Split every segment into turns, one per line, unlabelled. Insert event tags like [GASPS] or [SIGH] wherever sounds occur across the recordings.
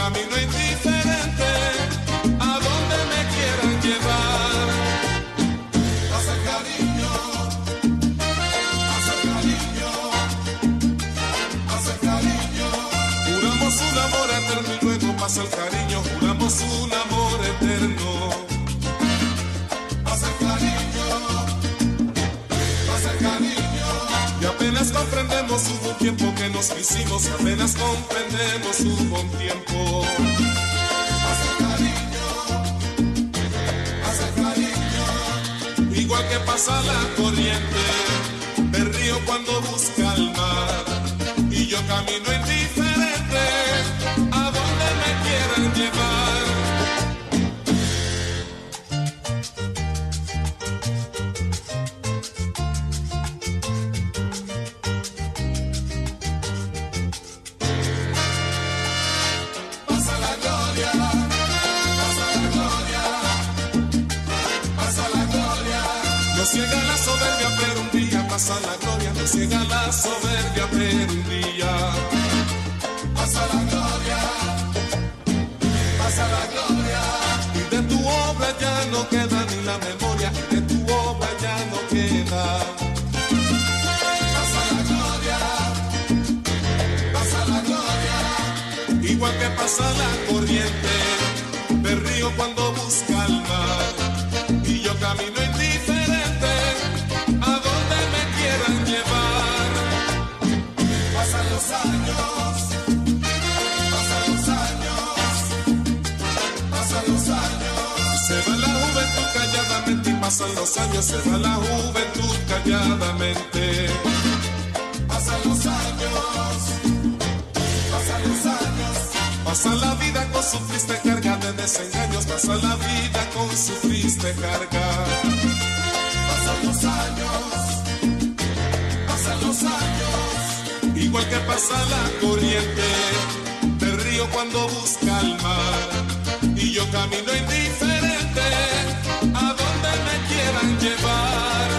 Camino indiferente a donde me quieran llevar. Pasa cariño, pasa cariño, pasa cariño. Juramos un amor eterno y luego pasa el cariño. Juramos un amor eterno. Pasa cariño pasa cariño. Y apenas comprendemos hubo un tiempo que nos quisimos. Y apenas comprendemos hubo un tiempo. Pasa la corriente del río cuando busca el mar. Y yo camino años, se la juventud calladamente. Pasan los años pasa los años, pasa la vida con su triste carga de desengaños, pasa la vida con su triste carga. Pasan los años, pasan los años, igual que pasa la corriente del río cuando busca el mar. Y yo camino indiferente llevar.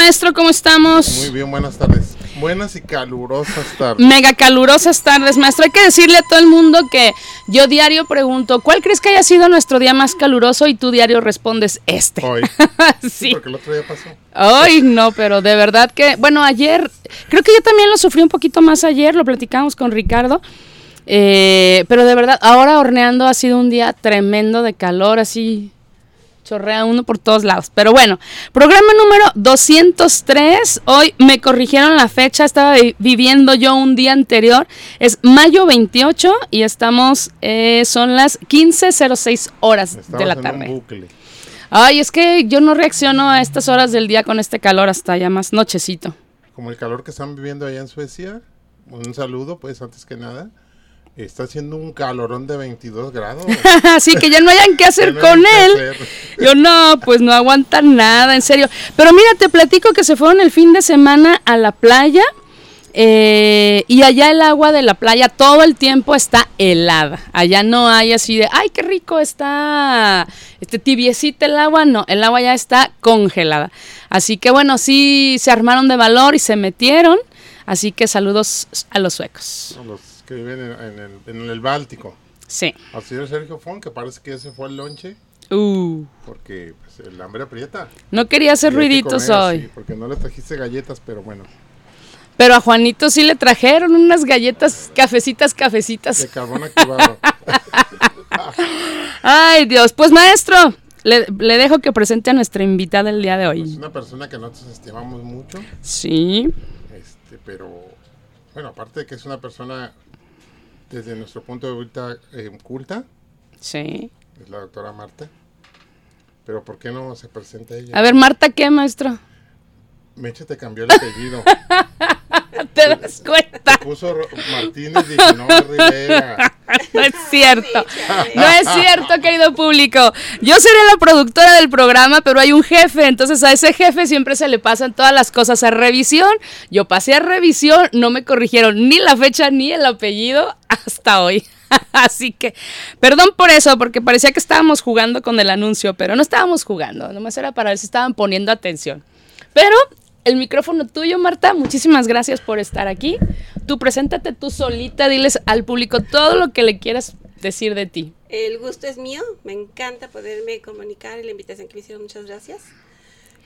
Maestro, ¿cómo estamos?
Muy bien, buenas tardes. Buenas y calurosas tardes.
Mega calurosas tardes, maestro. Hay que decirle a todo el mundo que yo diario pregunto, ¿cuál crees que haya sido nuestro día más caluroso? Y tú diario respondes, este.
Hoy. [LAUGHS]
sí.
Porque el otro día pasó.
Ay, no, pero de verdad que, bueno, ayer, creo que yo también lo sufrí un poquito más ayer, lo platicamos con Ricardo. Eh, pero de verdad, ahora horneando ha sido un día tremendo de calor, así chorrea uno por todos lados. Pero bueno, programa número 203. Hoy me corrigieron la fecha, estaba vi- viviendo yo un día anterior. Es mayo 28 y estamos, eh, son las 15.06 horas de la
en un
tarde.
bucle.
Ay, es que yo no reacciono a estas horas del día con este calor hasta ya más nochecito.
Como el calor que están viviendo allá en Suecia. Un saludo, pues, antes que nada. Está haciendo un calorón de 22 grados. [LAUGHS]
Así que ya no hayan qué hacer
No
con él.
hacer.
Yo no, pues no aguantan nada, en serio. Pero mira, te platico que se fueron el fin de semana a la playa. eh, y allá el agua de la playa todo el tiempo está helada. Allá no hay así de, ay, qué rico está, este tibiecita el agua. No, el agua ya está congelada. Así que bueno, sí se armaron de valor y se metieron. Así que saludos a los suecos.
Los que viven en, en el, en el Báltico.
Sí.
Al señor Sergio Fon, que parece que ya se fue al lonche.
Uh,
Porque pues, el hambre aprieta.
no quería hacer
que
ruiditos
comer,
hoy.
sí, porque no le trajiste galletas, pero bueno.
Pero a Juanito sí le trajeron unas galletas, cafecitas, cafecitas.
De carbón activado. [LAUGHS]
Ay, Dios. Pues maestro, le, le dejo que presente a nuestra invitada el día de
Es
hoy.
una persona que nosotros estimamos mucho.
Sí.
Este, pero bueno, aparte de que es una persona desde nuestro punto de vista eh, culta,
Sí.
es la doctora Marta. Pero ¿por qué no se presenta ella?
A ver, Marta, ¿qué, maestro?
Meche te cambió el apellido. [LAUGHS] [LAUGHS]
¿Te das cuenta?
Puso Martínez y dijo, no, Rivera. [LAUGHS]
No es cierto. No es cierto, querido público. Yo seré la productora del programa, pero hay un jefe. Entonces a ese jefe siempre se le pasan todas las cosas a revisión. Yo pasé a revisión, no me corrigieron ni la fecha ni el apellido hasta hoy. [LAUGHS] Así que, perdón por eso, porque parecía que estábamos jugando con el anuncio, pero no estábamos jugando. Nomás era para ver si estaban poniendo atención. Pero el micrófono tuyo, Marta. Muchísimas gracias por estar aquí. Tú preséntate tú solita, diles al público todo lo que le quieras decir de ti.
El gusto es mío, me encanta poderme comunicar y la invitación que me hicieron, muchas gracias.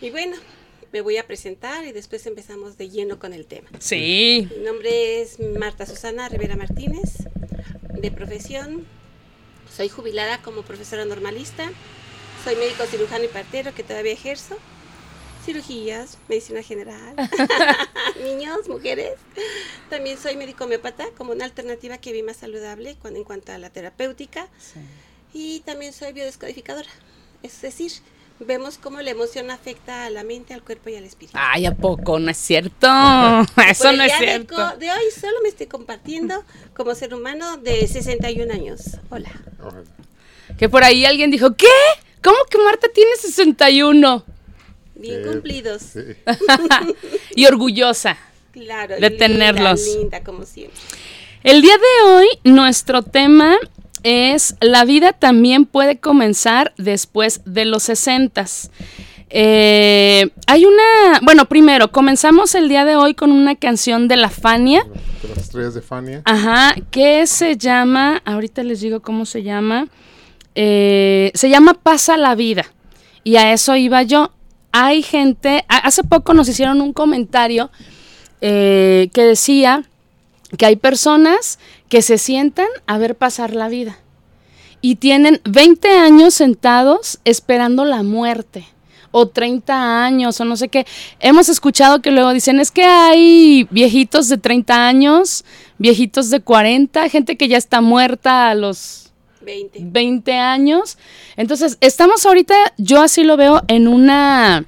Y bueno, me voy a presentar y después empezamos de lleno con el tema.
Sí.
Mi nombre es Marta Susana Rivera Martínez, de profesión. Soy jubilada como profesora normalista. Soy médico cirujano y partero que todavía ejerzo. Cirugías, medicina general, [LAUGHS] niños, mujeres. También soy médico homeópata como una alternativa que vi más saludable cuando, en cuanto a la terapéutica. Y también soy biodescodificadora. Es decir, vemos cómo la emoción afecta a la mente, al cuerpo y al espíritu.
Ay, ¿a poco? No es cierto. [LAUGHS] [LAUGHS] Eso no es
de
cierto.
co- De, hoy solo me estoy compartiendo como ser humano de 61 años. Hola.
Que por ahí alguien dijo, ¿qué? ¿Cómo que Marta tiene 61?
Bien
Eh,
cumplidos.
sí. [LAUGHS]
y orgullosa.
Claro.
de
linda,
tenerlos.
Linda, como siempre.
El día de hoy, nuestro tema es la vida también puede comenzar después de los 60. Eh, hay una, bueno, primero, comenzamos el día de hoy con una canción de la Fania,
De las estrellas de Fania.
ajá, que se llama, ahorita les digo cómo se llama, eh, se llama Pasa la vida, y a eso iba yo. Hay gente, hace poco nos hicieron un comentario eh, que decía que hay personas que se sientan a ver pasar la vida y tienen 20 años sentados esperando la muerte o 30 años o no sé qué. Hemos escuchado que luego dicen, es que hay viejitos de 30 años, viejitos de 40, gente que ya está muerta a los
20.
20 años. Entonces, estamos ahorita, yo así lo veo, en una,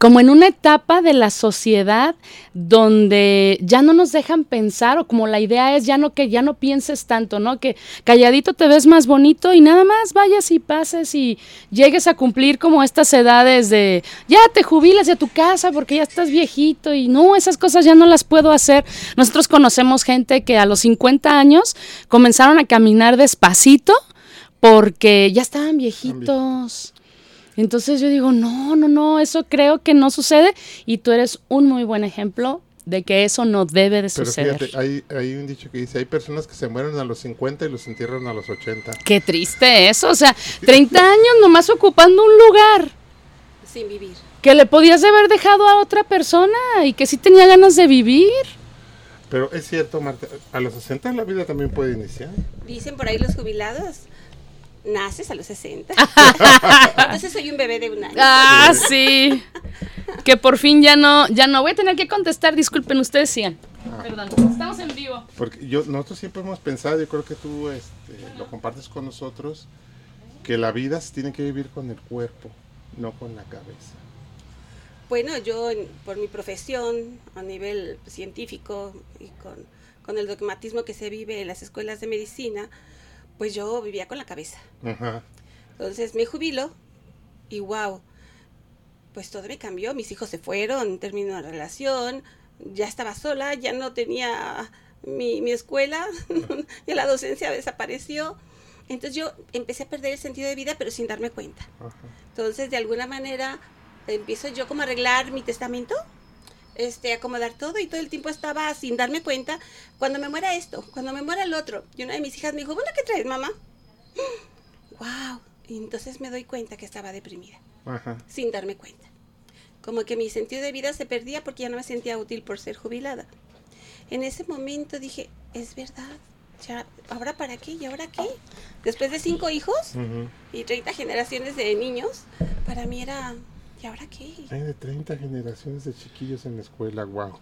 como en una etapa de la sociedad donde ya no nos dejan pensar o como la idea es ya no que ya no pienses tanto, ¿no? Que calladito te ves más bonito y nada más vayas y pases y llegues a cumplir como estas edades de ya te jubilas de tu casa porque ya estás viejito y no, esas cosas ya no las puedo hacer. Nosotros conocemos gente que a los 50 años comenzaron a caminar despacito porque ya estaban viejitos.
Entonces yo digo, no, no, no, eso creo que no sucede y tú eres un muy buen ejemplo de que eso no debe de
Pero
suceder.
fíjate, hay, hay un dicho que dice, hay personas que se mueren a los 50 y los entierran a los 80.
Qué triste eso, o sea, 30 años nomás ocupando un lugar
Sin vivir.
que le podías haber dejado a otra persona y que sí tenía ganas de vivir.
Pero es cierto, Marta, a los 60 la vida también puede iniciar.
Dicen por ahí los jubilados, naces a los 60. [LAUGHS] Entonces soy un bebé de un año.
Ah, sí. Que por fin ya no, ya no voy a tener que contestar, disculpen, ustedes sigan. Perdón, estamos en vivo.
Porque yo, nosotros siempre hemos pensado, yo creo que tú este, lo compartes con nosotros, que la vida se tiene que vivir con el cuerpo, no con la cabeza.
Bueno, yo por mi profesión a nivel científico y con, con el dogmatismo que se vive en las escuelas de medicina, pues yo vivía con la cabeza.
Ajá.
Entonces me jubilo y wow, pues todo me cambió. Mis hijos se fueron, terminó la relación, ya estaba sola, ya no tenía mi, mi escuela, [LAUGHS] ya la docencia desapareció. Entonces yo empecé a perder el sentido de vida, pero sin darme cuenta.
Ajá.
Entonces, de alguna manera, empiezo yo como a arreglar mi testamento, este, acomodar todo y todo el tiempo estaba sin darme cuenta, cuando me muera esto, cuando me muera el otro. Y una de mis hijas me dijo, bueno, ¿qué traes, mamá? [GASPS] ¡Wow! Y entonces me doy cuenta que estaba deprimida,
Ajá.
sin darme cuenta. Como que mi sentido de vida se perdía porque ya no me sentía útil por ser jubilada. En ese momento dije, es verdad, ya, ¿ahora para qué? ¿Y ahora qué? Después de cinco hijos, y 30 generaciones de niños, para mí era, ¿y ahora qué?
Hay de 30 generaciones de chiquillos en la escuela, wow.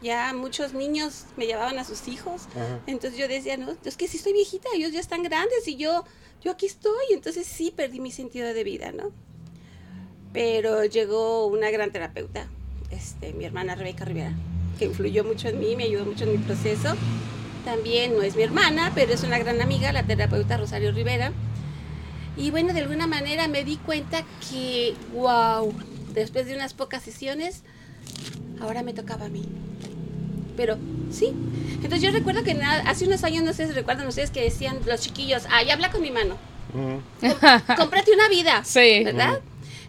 Ya muchos niños me llevaban a sus hijos,
Ajá.
entonces yo decía, no, es que sí estoy viejita, ellos ya están grandes y yo, yo aquí estoy, entonces sí perdí mi sentido de vida, ¿no? Pero llegó una gran terapeuta, este, mi hermana Rebeca Rivera, que influyó mucho en mí, me ayudó mucho en mi proceso. También no es mi hermana, pero es una gran amiga, la terapeuta Rosario Rivera. Y bueno, de alguna manera me di cuenta que, wow, después de unas pocas sesiones, ahora me tocaba a mí. Pero sí. Entonces yo recuerdo que hace unos años, no sé si recuerdan ustedes que decían los chiquillos, ay, habla con mi mano, cómprate una vida. [LAUGHS]
Sí.
¿Verdad?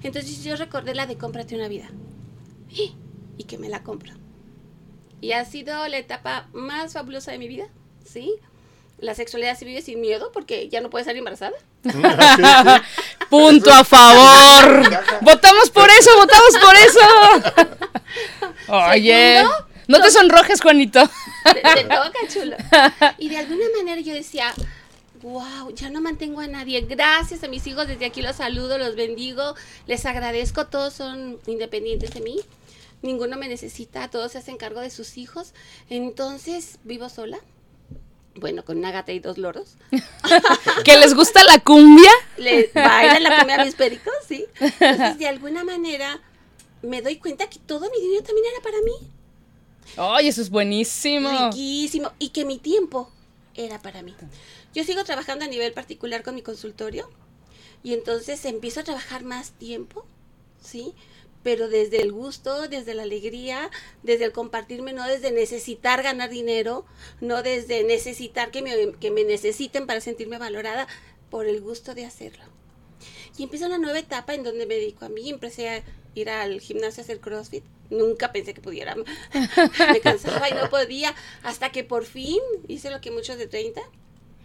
Entonces yo recordé la de cómprate una vida. ¡Y! Y que me la compro. Y ha sido la etapa más fabulosa de mi vida, ¿sí? La sexualidad se vive sin miedo porque ya no puedes salir embarazada. [LAUGHS]
Punto a favor. Votamos por eso, votamos por eso. [LAUGHS] Oye,
Segundo,
no te sonrojes, Juanito.
Te, te toca, chulo. Y de alguna manera yo decía, wow, ya no mantengo a nadie. Gracias a mis hijos, desde aquí los saludo, los bendigo, les agradezco, todos son independientes de mí. Ninguno me necesita, todos se hacen cargo de sus hijos. Entonces, vivo sola. Bueno, con una gata y dos loros. [LAUGHS]
¿Que les gusta la cumbia?
Le bailan la comida a mis pericos, sí. Entonces, de alguna manera, me doy cuenta que todo mi dinero también era para mí.
Ay, eso es buenísimo.
riquísimo y que mi tiempo era para mí. Yo sigo trabajando a nivel particular con mi consultorio y entonces empiezo a trabajar más tiempo, ¿sí? Pero desde el gusto, desde la alegría, desde el compartirme, no desde necesitar ganar dinero, no desde necesitar que me, que me necesiten para sentirme valorada, por el gusto de hacerlo. Y empieza una nueva etapa en donde me dedico a mí, empecé a ir al gimnasio a hacer CrossFit. Nunca pensé que pudiera. [LAUGHS] Me cansaba y no podía. Hasta que por fin hice lo que muchos de 30.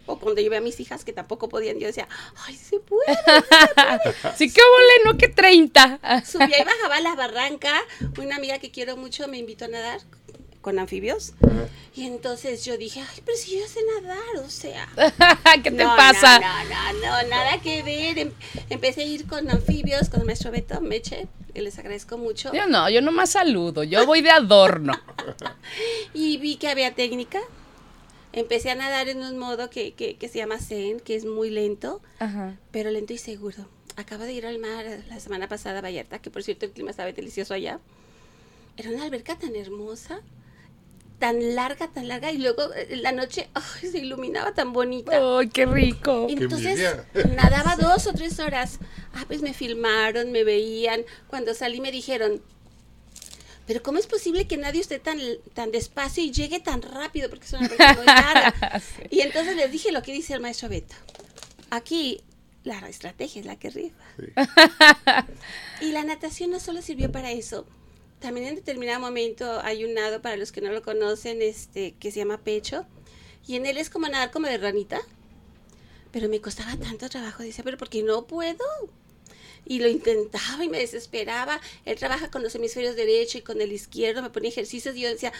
O cuando llevé a mis hijas que tampoco podían, yo decía, ay, se puede. [LAUGHS]
Sí que vole, no que 30.
Subía y bajaba la barranca. Una amiga que quiero mucho me invitó a nadar con anfibios. Y entonces yo dije, ay, pero si yo sé nadar, o sea. [LAUGHS]
¿Qué te
No,
pasa?
No, no, no, no, nada que ver. Em- empecé a ir con anfibios, con el maestro Beto Meche, que les agradezco mucho.
Yo no, yo nomás saludo, yo voy de adorno. [LAUGHS]
Y vi que había técnica. Empecé a nadar en un modo que, que, que se llama Zen, que es muy lento,
Ajá.
pero lento y seguro. Acabo de ir al mar la semana pasada a Vallarta, que por cierto el clima estaba delicioso allá. Era una alberca tan hermosa, tan larga, tan larga, y luego eh, la noche [LAUGHS] ay, se iluminaba tan bonita.
Ay, qué rico.
Entonces
envidia. [LAUGHS]
nadaba dos o tres horas. Ah, pues me filmaron, me veían. Cuando salí me dijeron, pero ¿cómo es posible que nadie esté tan, tan despacio y llegue tan rápido? Porque es una ruta muy larga. Y entonces les dije lo que dice el maestro Beto. Aquí la estrategia es la que rifa.
Sí.
Y la natación no solo sirvió para eso. También en determinado momento hay un nado, para los que no lo conocen, este, que se llama pecho. Y en él es como nadar como de ranita. Pero me costaba tanto trabajo. Decía, pero ¿por qué no puedo? Y lo intentaba y me desesperaba. Él trabaja con los hemisferios derecho y con el izquierdo. Me ponía ejercicios y yo decía,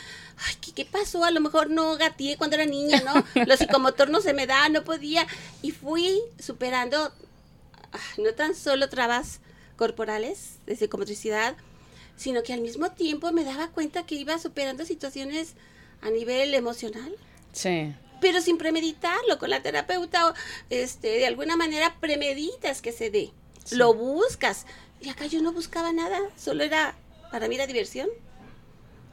ay, ¿qué, qué pasó? A lo mejor no gateé cuando era niña, ¿no? [LAUGHS] Lo psicomotor no se me da, no podía. Y fui superando ah, no tan solo trabas corporales de psicomotricidad, sino que al mismo tiempo me daba cuenta que iba superando situaciones a nivel emocional,
Sí.
pero sin premeditarlo. Con la terapeuta, este, de alguna manera premeditas que se dé, lo buscas. Y acá yo no buscaba nada, solo era, para mí era diversión.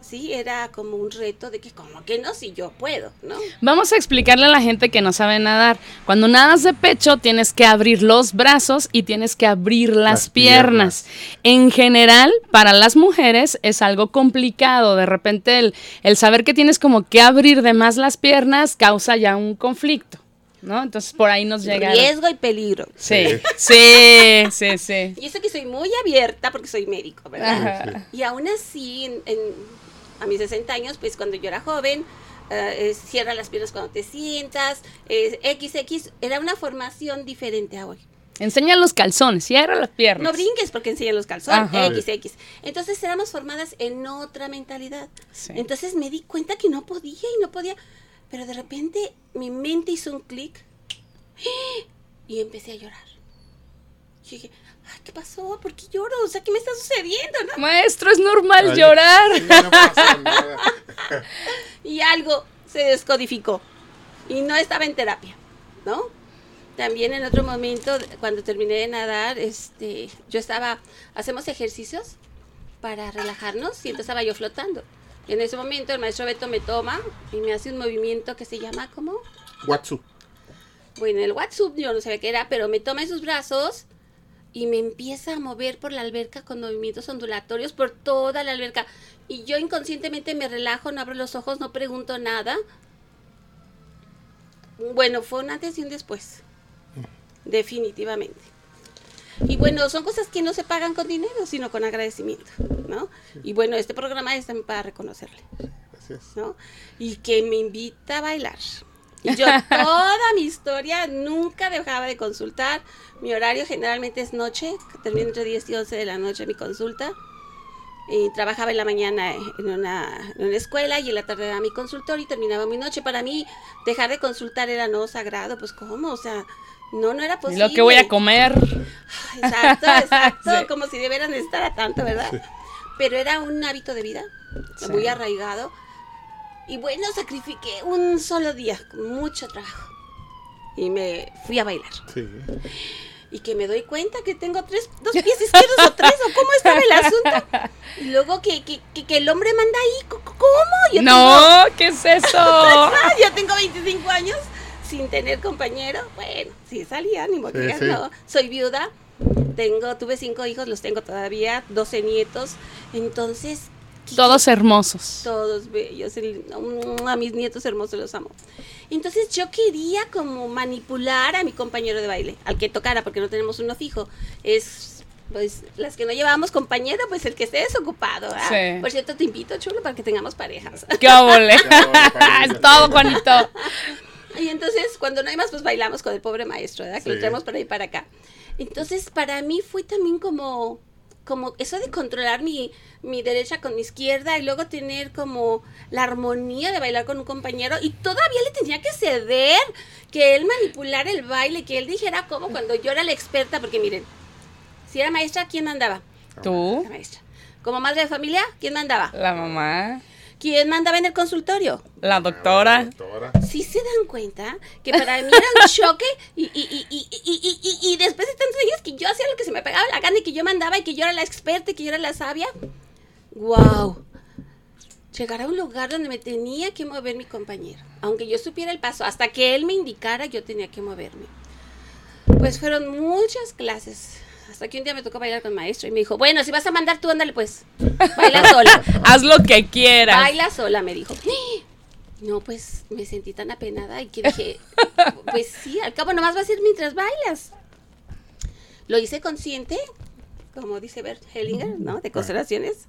Sí, era como un reto de que, como que no, si yo puedo, ¿no?
Vamos a explicarle a la gente que no sabe nadar. Cuando nadas de pecho tienes que abrir los brazos y tienes que abrir las,
Las
piernas. En general, para las mujeres es algo complicado. De repente el, el saber que tienes como que abrir de más las piernas causa ya un conflicto, ¿no? Entonces por ahí nos llega...
Riesgo y peligro.
Sí, sí, sí, sí.
Y eso que soy muy abierta porque soy médico, ¿verdad?
Ajá.
Y aún así, en- en- a mis 60 años, pues cuando yo era joven, eh, cierra las piernas cuando te sientas, XX, era una formación diferente a hoy.
Enseña los calzones, cierra las piernas.
No brinques porque enseñan los calzones,
Ajá.
XX. Entonces éramos formadas en otra mentalidad.
Sí.
Entonces me di cuenta que no podía y no podía. Pero de repente mi mente hizo un clic [GASPS] y empecé a llorar. Y dije, ay, ¿qué pasó? ¿Por qué lloro? O sea, ¿qué me está sucediendo? no?
Maestro, es normal
Ay,
llorar.
sí, no pasa nada. [LAUGHS]
y algo se descodificó y no estaba en terapia, ¿no? También en otro momento, cuando terminé de nadar, este, yo estaba, hacemos ejercicios para relajarnos y entonces estaba yo flotando. En ese momento el maestro Beto me toma y me hace un movimiento que se llama ¿cómo?
Watsu.
Bueno, el WhatsApp yo no sabía qué era, pero me toma en sus brazos y me empieza a mover por la alberca con movimientos ondulatorios por toda la alberca. Y yo inconscientemente me relajo, no abro los ojos, no pregunto nada. Bueno, fue un antes y un después. Definitivamente. Y bueno, son cosas que no se pagan con dinero, sino con agradecimiento, ¿no? Y bueno, este programa es también para reconocerle.
Gracias.
¿no? Y que me invita a bailar. Y yo [LAUGHS] toda mi historia nunca dejaba de consultar. Mi horario generalmente es noche, termino entre 10 y 11 de la noche mi consulta. Y trabajaba en la mañana en una, en una escuela y en la tarde era mi consultorio y terminaba mi noche. Para mí dejar de consultar era no sagrado, pues ¿cómo? O sea, no, no era
Y
posible.
lo que voy a comer.
Exacto, [LAUGHS] exacto,
Sí.
como si debieran estar a tanto, ¿verdad? Pero era un hábito de vida
Sí.
muy arraigado. Y bueno, sacrifiqué un solo día, mucho trabajo. Y me fui a bailar.
Sí.
Y que me doy cuenta que tengo tres, dos pies izquierdos o tres, o cómo estaba el asunto. Y luego que, que, que, que el hombre manda ahí, ¿co- co- ¿cómo? Yo tengo-
No, ¿qué es eso? [LAUGHS]
Yo tengo 25 años sin tener compañero. Bueno, sí salía, ni modo que
Sí, sí.
no. Soy viuda. Tengo, tuve cinco hijos, los tengo todavía, 12 nietos. Entonces, ¿qué-
Todos hermosos.
todos bellos. el- mm, a mis nietos hermosos los amo. Entonces yo quería como manipular a mi compañero de baile, al que tocara, porque no tenemos uno fijo. Es, pues, las que no llevábamos compañero, pues el que esté desocupado. ¿verdad?
Sí.
Por cierto, te invito, chulo, para que tengamos parejas. [LAUGHS]
¡Qué [LAUGHS] [LAUGHS]
parece.
Todo, Juanito.
Y entonces, cuando no hay más, pues bailamos con el pobre maestro, ¿verdad? Que lo
Sí.
traemos para ahí para acá. Entonces, para mí fue también como, como eso de controlar mi, mi derecha con mi izquierda y luego tener como la armonía de bailar con un compañero y todavía le tenía que ceder, que él manipulara el baile, que él dijera como cuando yo era la experta, porque miren, si era maestra, ¿quién mandaba?
¿Tú?
La maestra. Como madre de familia, ¿quién mandaba?
La mamá.
¿Quién mandaba en el consultorio?
La doctora.
Doctora.
sí se dan cuenta que para mí era un choque y, y, y, y, y, y, y- y después de tantos años que yo hacía lo que se me pegaba la gana y que yo mandaba y que yo era la experta y que yo era la sabia. ¡Wow! Llegar a un lugar donde me tenía que mover mi compañero. Aunque yo supiera el paso, hasta que él me indicara, yo tenía que moverme. Pues fueron muchas clases. Hasta que un día me tocó bailar con el maestro y me dijo, bueno, si vas a mandar tú, ándale pues. Baila [LAUGHS] sola.
Haz lo que quieras.
Baila sola, me dijo. [GASPS] No, pues me sentí tan apenada y que dije, [LAUGHS] pues sí, al cabo nomás va a ser mientras bailas. lo hice consciente, como dice Bert Hellinger, ¿no? De constelaciones.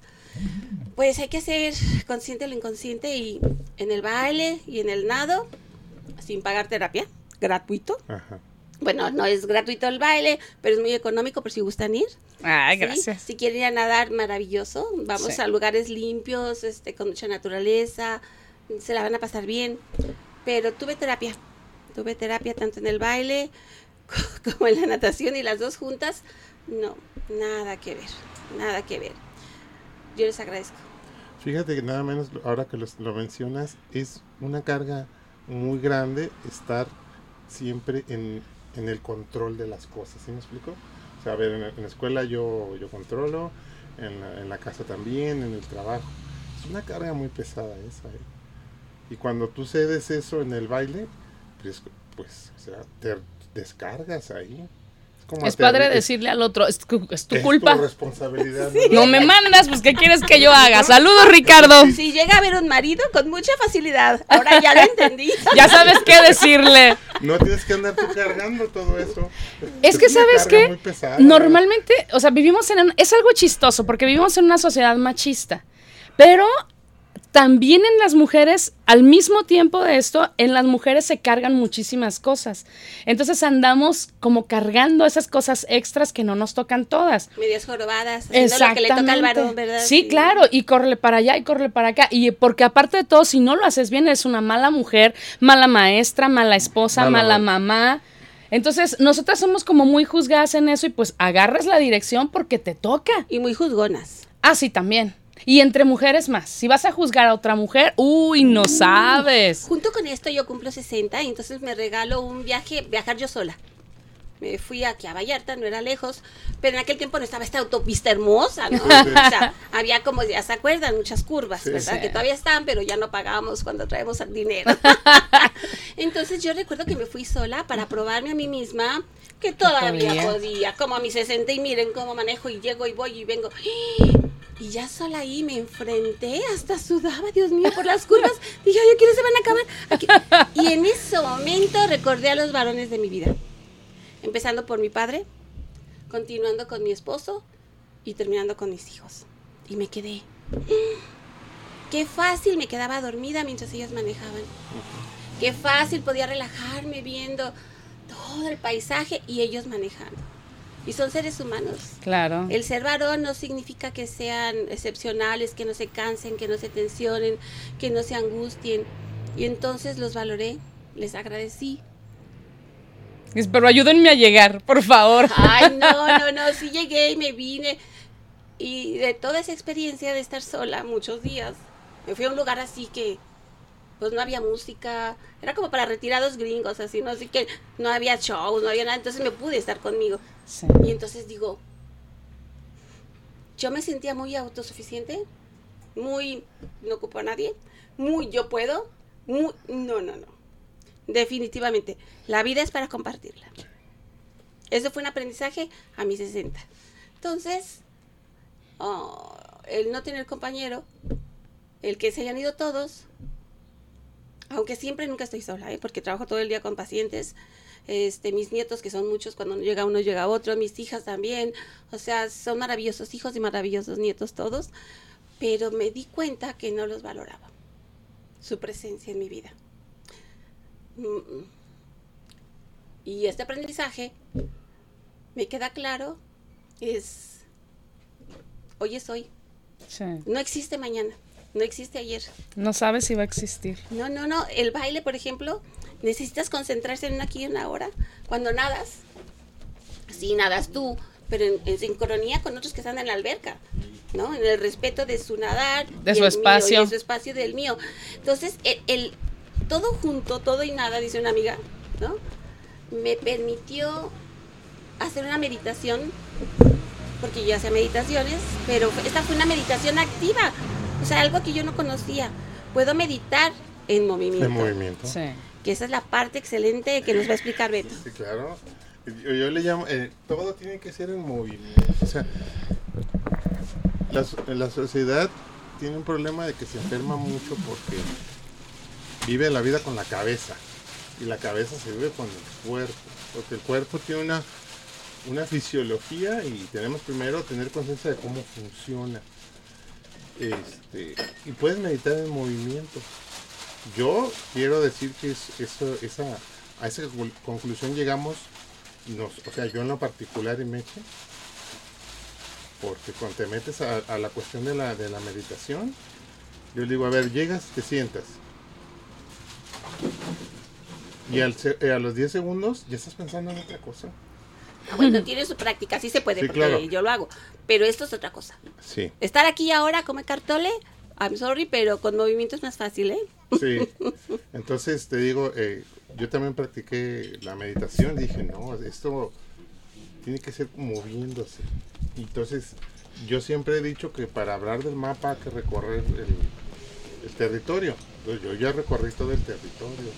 Pues hay que ser consciente de lo inconsciente y en el baile y en el nado, sin pagar terapia, gratuito.
Ajá.
Bueno, no es gratuito el baile, pero es muy económico por si gustan ir.
Ay,
¿sí?
gracias.
Si quieren ir a nadar, maravilloso. Vamos
Sí.
a lugares limpios, este, con mucha naturaleza. Se la van a pasar bien. Pero tuve terapia. Tuve terapia tanto en el baile [LAUGHS] como en la natación y las dos juntas. No, nada que ver. Nada que ver. Yo les agradezco.
Fíjate que nada menos, ahora que los- lo mencionas, es una carga muy grande estar siempre en, en el control de las cosas, ¿sí me explico? O sea, a ver, en la, escuela yo, yo controlo, en la, en la casa también, en el trabajo. Es una carga muy pesada esa, ¿eh? Y cuando tú cedes eso en el baile, pues, pues o sea, te descargas ahí. Como
Es padre
es-
decirle al otro, es tu, es tu
es
culpa.
responsabilidad. [LAUGHS]
No me mandas, pues ¿qué quieres que yo haga? Saludos, Ricardo.
Si llega a ver un marido, con mucha facilidad. Ahora ya lo entendí. [LAUGHS]
Ya sabes qué decirle.
No tienes que andar tú cargando todo eso.
Es que,
una
¿sabes qué? Normalmente, o sea, vivimos en... un- es algo chistoso porque vivimos en una sociedad machista. Pero también en las mujeres, al mismo tiempo de esto, en las mujeres se cargan muchísimas cosas. Entonces andamos como cargando esas cosas extras que no nos tocan todas.
Medias jorobadas. Haciendo lo que le toca al
Exactamente.
varón, ¿verdad?
Sí, claro, y córrele para allá y córrele para acá. Y porque aparte de todo, si no lo haces bien, eres una mala mujer, mala maestra, mala esposa,
Mala
mala mamá. Entonces, nosotras somos como muy juzgadas en eso y pues agarras la dirección porque te toca.
Y muy juzgonas.
Ah, sí, también. Y entre mujeres más. Si vas a juzgar a otra mujer, uy, no sabes.
Junto con esto yo cumplo 60 y entonces me regalo un viaje, viajar yo sola. Me fui aquí a Vallarta, no era lejos, pero en aquel tiempo no estaba esta autopista hermosa, ¿no? [LAUGHS] O sea, había como, ya se acuerdan, muchas curvas,
Sí,
¿verdad?
sí.
Que todavía están, pero ya no pagamos cuando traemos el dinero. [LAUGHS] entonces yo recuerdo que me fui sola para probarme a mí misma que todavía
Podía.
podía, como a mis 60 y miren cómo manejo y llego y voy y vengo. Y ya sola ahí me enfrenté, hasta sudaba, Dios mío, por las curvas. [LAUGHS] Dije, ay, ¿quiénes se van a acabar? Aquí. Y en ese momento recordé a los varones de mi vida. Empezando por mi padre, continuando con mi esposo y terminando con mis hijos. Y me quedé. "Mm, Qué fácil me quedaba dormida mientras ellos manejaban. Qué fácil podía relajarme viendo todo el paisaje y ellos manejando. Y son seres humanos.
Claro.
El ser varón no significa que sean excepcionales, que no se cansen, que no se tensionen, que no se angustien. Y entonces los valoré, les agradecí.
Pero ayúdenme a llegar, por favor.
Ay, no, [LAUGHS] no, no, sí llegué y me vine. Y de toda esa experiencia de estar sola muchos días, me fui a un lugar así que pues no había música, era como para retirados gringos, así, ¿no? Así que no había shows, no había nada, entonces me pude estar conmigo.
Sí.
Y entonces digo, yo me sentía muy autosuficiente, muy no ocupo a nadie, muy yo puedo, muy no, no, no. Definitivamente, la vida es para compartirla. Eso fue un aprendizaje a mis 60. Entonces, oh, el no tener compañero, el que se hayan ido todos, aunque siempre nunca estoy sola, ¿eh? porque trabajo todo el día con pacientes, este, mis nietos, que son muchos, cuando llega uno llega otro, mis hijas también, o sea, son maravillosos hijos y maravillosos nietos todos, pero me di cuenta que no los valoraba, su presencia en mi vida. Y este aprendizaje, me queda claro, es, hoy es hoy,
Sí.
no existe mañana, no existe ayer.
No sabes si va a existir.
No, no, no. El baile, por ejemplo, necesitas concentrarse en una aquí y una ahora. Cuando nadas, sí nadas tú, pero en, en sincronía con otros que están en la alberca, ¿no? En el respeto de su nadar.
De su
mío,
espacio.
de su espacio del mío. Entonces, el, el- todo junto, todo y nada, dice una amiga, ¿no? Me permitió hacer una meditación, porque yo hacía meditaciones, pero esta fue una meditación activa, o sea, algo que yo no conocía. Puedo meditar en movimiento.
En movimiento.
Sí.
Que esa es la parte excelente que nos va a explicar Beto.
Sí, claro. Yo, yo le llamo, eh, todo tiene que ser en movimiento. O sea, la, la sociedad tiene un problema de que se enferma mucho porque vive la vida con la cabeza. Y la cabeza se vive con el cuerpo. Porque el cuerpo tiene una una fisiología y tenemos primero tener conciencia de cómo funciona. Este, y puedes meditar en movimiento. Yo quiero decir que esa, a esa conclusión llegamos, o sea, yo en lo particular y Meche, porque cuando te metes a, la cuestión de la, de la meditación, yo digo, a ver, llegas, te sientas. Y al, a los 10 segundos ya estás pensando en otra cosa.
Ah, bueno, tiene su práctica, sí se puede, porque yo lo hago. Pero esto es otra cosa.
Sí.
Estar aquí ahora como cartole, I'm sorry, pero con movimiento es más fácil, ¿eh?
Sí. Entonces te digo, eh, yo también practiqué la meditación. Dije, no, esto tiene que ser moviéndose. Entonces, yo siempre he dicho que para hablar del mapa hay que recorrer el, territorio. Entonces, yo ya recorrí todo el territorio.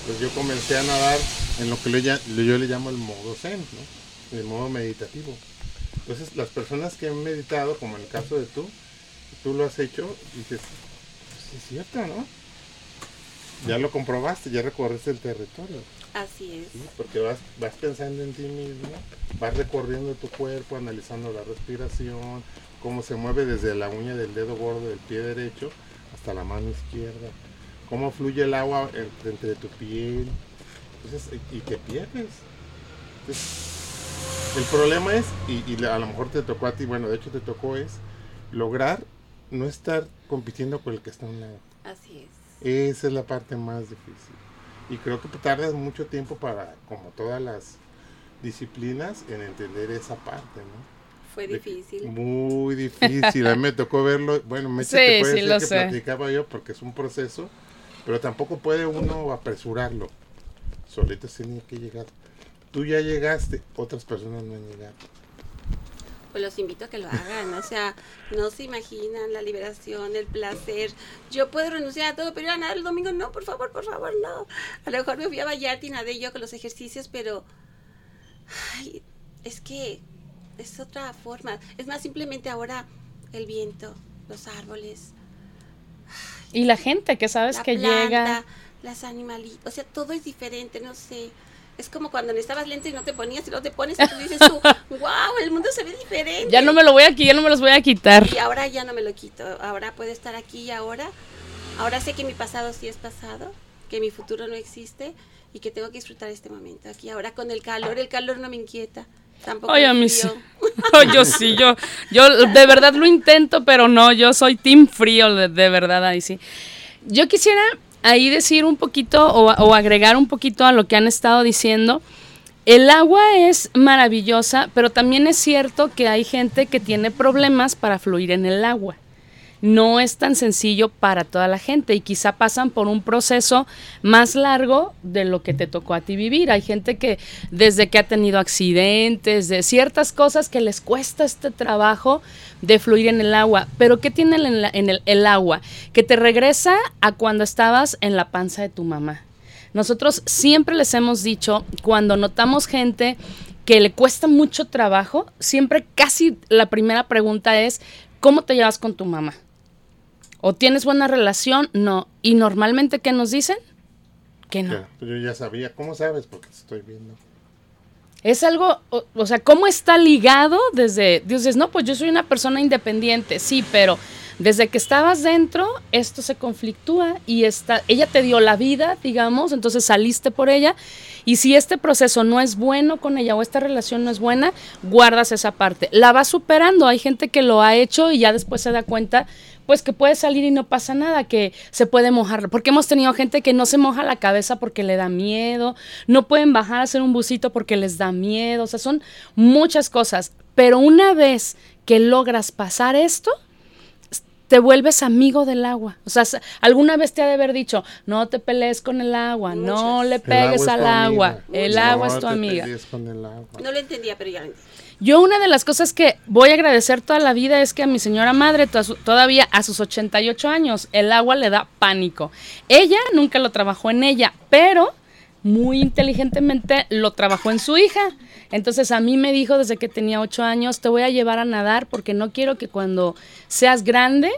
Entonces, yo comencé a nadar en lo que yo le llamo el modo zen, ¿no? el modo meditativo. Entonces, las personas que han meditado, como en el caso de tú, tú lo has hecho, dices, pues es cierto, ¿no? Ya lo comprobaste, ya recorriste el territorio.
Así es.
Porque vas, vas pensando en ti mismo, vas recorriendo tu cuerpo, analizando la respiración, cómo se mueve desde la uña del dedo gordo del pie derecho hasta la mano izquierda, cómo fluye el agua entre, tu piel, y te pierdes. el problema es, y, y a lo mejor te tocó a ti, bueno, de hecho te tocó es lograr no estar compitiendo con el que está a un lado.
Así es.
Esa es la parte más difícil. Y creo que tardas mucho tiempo para, como todas las disciplinas, en entender esa parte, ¿no?
Fue difícil.
muy difícil. A mí me tocó verlo. Bueno, me sí, que puede ser que platicaba yo porque es un proceso, pero tampoco puede uno apresurarlo. Solito tiene que llegar. Tú ya llegaste, otras personas no han llegado
pues los invito a que lo hagan. O sea, no se imaginan la liberación, el placer. Yo puedo renunciar a todo, pero a nadar el domingo, no, por favor, por favor, no. A lo mejor me fui a Vallarta y nadé yo con los ejercicios, pero es que es otra forma. Es más, simplemente ahora el viento, los árboles.
Y la gente que sabes que llega.
Las animalitos, o sea, todo es diferente, no sé es como cuando estabas lento y no te ponías y no te pones y tú dices tú, [LAUGHS] wow, el mundo se ve diferente.
Ya no me lo voy a quitar, ya no me los voy a quitar.
Y ahora ya no me lo quito, ahora puedo estar aquí y ahora. Ahora sé que mi pasado sí es pasado, que mi futuro no existe y que tengo que disfrutar este momento aquí. Ahora con el calor, el calor no me inquieta. Tampoco
Oye, a mí sí. [LAUGHS] yo sí, yo, yo de verdad lo intento, pero no, yo soy team frío, de, de verdad, ahí sí. Yo quisiera ahí decir un poquito o, agregar un poquito a lo que han estado diciendo. El agua es maravillosa, pero también es cierto que hay gente que tiene problemas para fluir en el agua no es tan sencillo para toda la gente y quizá pasan por un proceso más largo de lo que te tocó a ti vivir. Hay gente que desde que ha tenido accidentes, de ciertas cosas que les cuesta este trabajo de fluir en el agua. Pero ¿qué tiene en, el, el agua? Que te regresa a cuando estabas en la panza de tu mamá. Nosotros siempre les hemos dicho, cuando notamos gente que le cuesta mucho trabajo, siempre casi la primera pregunta es, ¿cómo te llevas con tu mamá? ¿O tienes buena relación? No. ¿Y normalmente qué nos dicen? Que no.
Pues yo ya sabía. ¿Cómo sabes? Porque te estoy viendo.
Es algo, o, sea, ¿cómo está ligado desde, dices, no, pues yo soy una persona independiente, sí, pero desde que estabas dentro, esto se conflictúa y está, ella te dio la vida, digamos, entonces saliste por ella, y si este proceso no es bueno con ella o esta relación no es buena, guardas esa parte. La vas superando, hay gente que lo ha hecho y ya después se da cuenta pues que puede salir y no pasa nada, que se puede mojar, porque hemos tenido gente que no se moja la cabeza porque le da miedo, no pueden bajar a hacer un busito porque les da miedo, o sea, son muchas cosas, pero una vez que logras pasar esto, te vuelves amigo del agua. O sea, alguna vez te ha de haber dicho, no te pelees con el agua, no le pegues al agua, el agua es tu amiga.
No lo entendía, pero ya lo entendí.
Yo una de las cosas que voy a agradecer toda la vida es que a mi señora madre todavía a sus 88 años el agua le da pánico. Ella nunca lo trabajó en ella, pero muy inteligentemente lo trabajó en su hija. Entonces a mí me dijo desde que tenía 8 años, te voy a llevar a nadar porque no quiero que cuando seas grande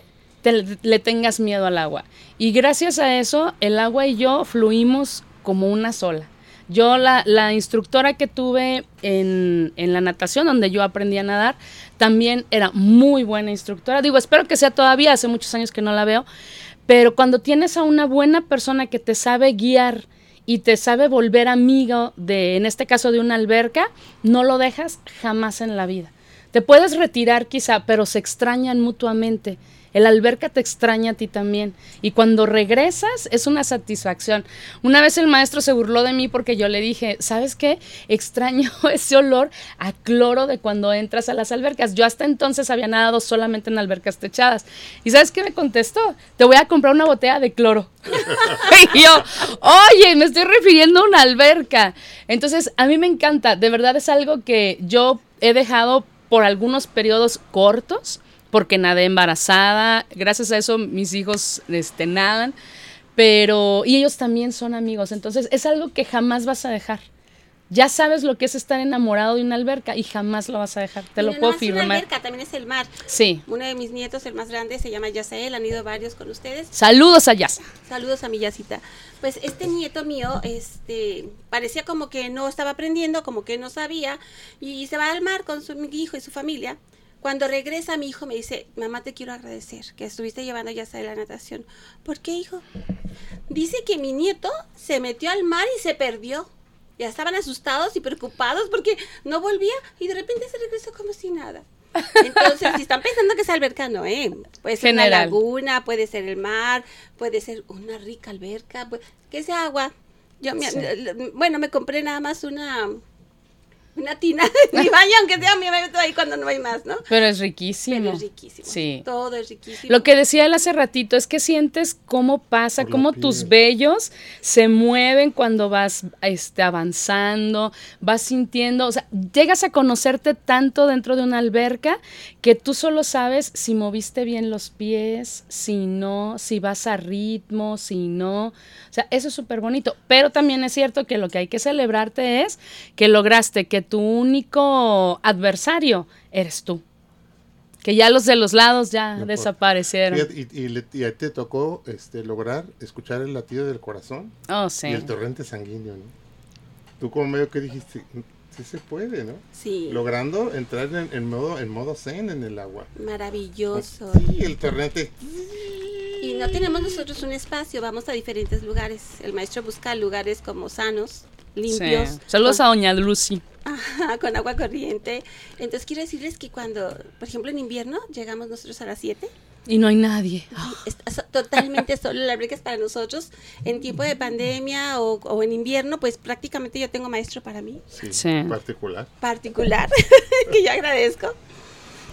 le tengas miedo al agua. Y gracias a eso el agua y yo fluimos como una sola. Yo la, la instructora que tuve en, en, la natación, donde yo aprendí a nadar, también era muy buena instructora. Digo, espero que sea todavía, hace muchos años que no la veo, pero cuando tienes a una buena persona que te sabe guiar y te sabe volver amigo de, en este caso, de una alberca, no lo dejas jamás en la vida. Te puedes retirar quizá, pero se extrañan mutuamente. El alberca te extraña a ti también. Y cuando regresas es una satisfacción. Una vez el maestro se burló de mí porque yo le dije, ¿sabes qué? Extraño [LAUGHS] ese olor a cloro de cuando entras a las albercas. Yo hasta entonces había nadado solamente en albercas techadas. ¿Y sabes qué me contestó? Te voy a comprar una botella de cloro. [LAUGHS] y yo, oye, me estoy refiriendo a una alberca. Entonces, a mí me encanta. De verdad es algo que yo he dejado por algunos periodos cortos porque nadé embarazada. Gracias a eso mis hijos este, nadan. Pero, y ellos también son amigos. Entonces, es algo que jamás vas a dejar. Ya sabes lo que es estar enamorado de una alberca y jamás lo vas a dejar. Te lo puedo firmar. Una
alberca, también es el mar.
Sí.
Uno de mis nietos, el más grande, se llama Yasael. Han ido varios con ustedes.
Saludos a Yasa.
Saludos a mi Yasita. Pues este nieto mío, este, parecía como que no estaba aprendiendo, como que no sabía, y se va al mar con su hijo y su familia. Cuando regresa mi hijo me dice, mamá te quiero agradecer que estuviste llevando ya de la natación. ¿Por qué, hijo? Dice que mi nieto se metió al mar y se perdió. Ya estaban asustados y preocupados porque no volvía y de repente se regresó como si nada. Entonces, si están pensando que es alberca, no, ¿eh? Puede ser una laguna, puede ser el mar, puede ser una rica alberca, pues, que sea agua. Yo, bueno, me compré nada más una una tina mi [LAUGHS] baño, aunque sea mi baño ahí cuando no hay más, ¿no?
Pero es riquísimo.
Pero es riquísimo.
Sí.
Todo es riquísimo.
Lo que decía él hace ratito es que sientes cómo pasa, cómo tus vellos se mueven cuando vas este, avanzando, vas sintiendo, o sea, llegas a conocerte tanto dentro de una alberca que tú solo sabes si moviste bien los pies, si no, si vas a ritmo, si no. O sea, eso es súper bonito. Pero también es cierto que lo que hay que celebrarte es que lograste que tu único adversario eres tú. Que ya los de los lados ya desaparecieron.
Y, y, te tocó este, lograr escuchar el latido del corazón
oh, sí.
y el torrente sanguíneo, ¿no? Tú como medio que dijiste, sí se puede, ¿no?
Sí.
Logrando entrar en, modo en modo zen en el agua.
Maravilloso.
Sí, el torrente.
Y no tenemos nosotros un espacio, vamos a diferentes lugares. El maestro busca lugares como sanos, limpios.
Saludos a doña Lucy. [LAUGHS]
con agua corriente. Entonces quiero decirles que cuando, por ejemplo, en invierno llegamos nosotros a las 7.
Y no hay nadie. [GASPS]
Está totalmente solo. La breca es para nosotros. En tiempo de pandemia o, en invierno, pues prácticamente yo tengo maestro para mí.
Sí, Particular.
Particular, [LAUGHS] que yo agradezco.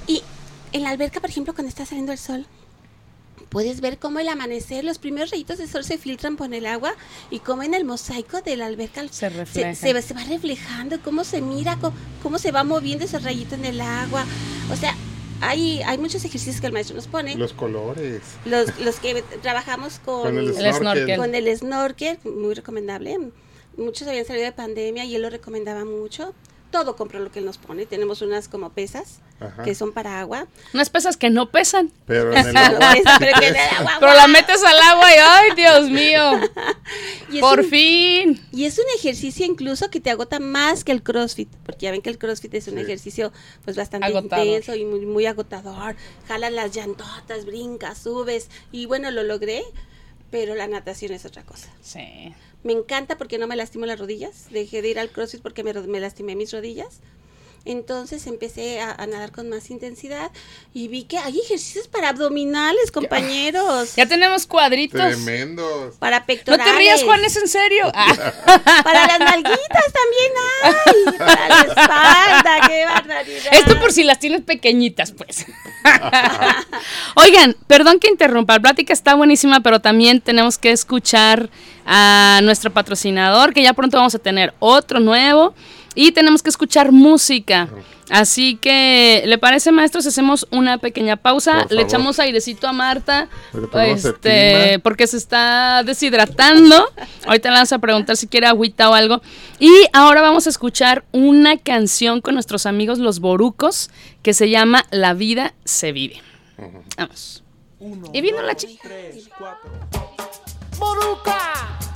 Y en la alberca, por ejemplo, cuando está saliendo el sol, puedes ver cómo el amanecer, los primeros rayitos de sol se filtran por el agua y cómo en el mosaico de la alberca
se, refleja.
se, va reflejando, cómo se mira, cómo, se va moviendo ese rayito en el agua. O sea, hay, hay muchos ejercicios que el maestro nos pone.
Los colores.
Los, los que trabajamos con,
con el, snorkel.
Con el snorkel, muy recomendable. Muchos habían salido de pandemia y él lo recomendaba mucho todo compro lo que él nos pone. Tenemos unas como pesas que son para agua.
Unas pesas que no pesan.
Pero en el [LAUGHS] [LAUGHS] agua.
pero, la metes al agua y ¡ay, Dios mío! [LAUGHS] Por fin.
Y es un ejercicio incluso que te agota más que el CrossFit, porque ya ven que el CrossFit es un ejercicio pues bastante intenso y muy, muy agotador. Jalas las llantotas, brincas, subes y bueno, lo logré, pero la natación es otra cosa.
Sí.
Me encanta porque no me lastimo las rodillas. Dejé de ir al CrossFit porque me, me lastimé mis rodillas. Entonces empecé a, nadar con más intensidad y vi que hay ejercicios para abdominales, compañeros.
Ya tenemos cuadritos.
Tremendos.
Para pectorales.
No te rías, Juan, es en serio. [LAUGHS] [LAUGHS]
para las nalguitas también hay. Para la espalda, qué barbaridad.
Esto por si las tienes pequeñitas, pues. [LAUGHS] Oigan, perdón que interrumpa, la plática está buenísima, pero también tenemos que escuchar a nuestro patrocinador, que ya pronto vamos a tener otro nuevo. Y tenemos que escuchar música. Así que, ¿le parece, maestro, si hacemos una pequeña pausa? Le echamos airecito a Marta, este, porque se está deshidratando. Ahorita le vamos a preguntar si quiere agüita o algo. Y ahora vamos a escuchar una canción con nuestros amigos los Borucos que se llama La vida se vive. Vamos. y vino la chica.
¡Boruca!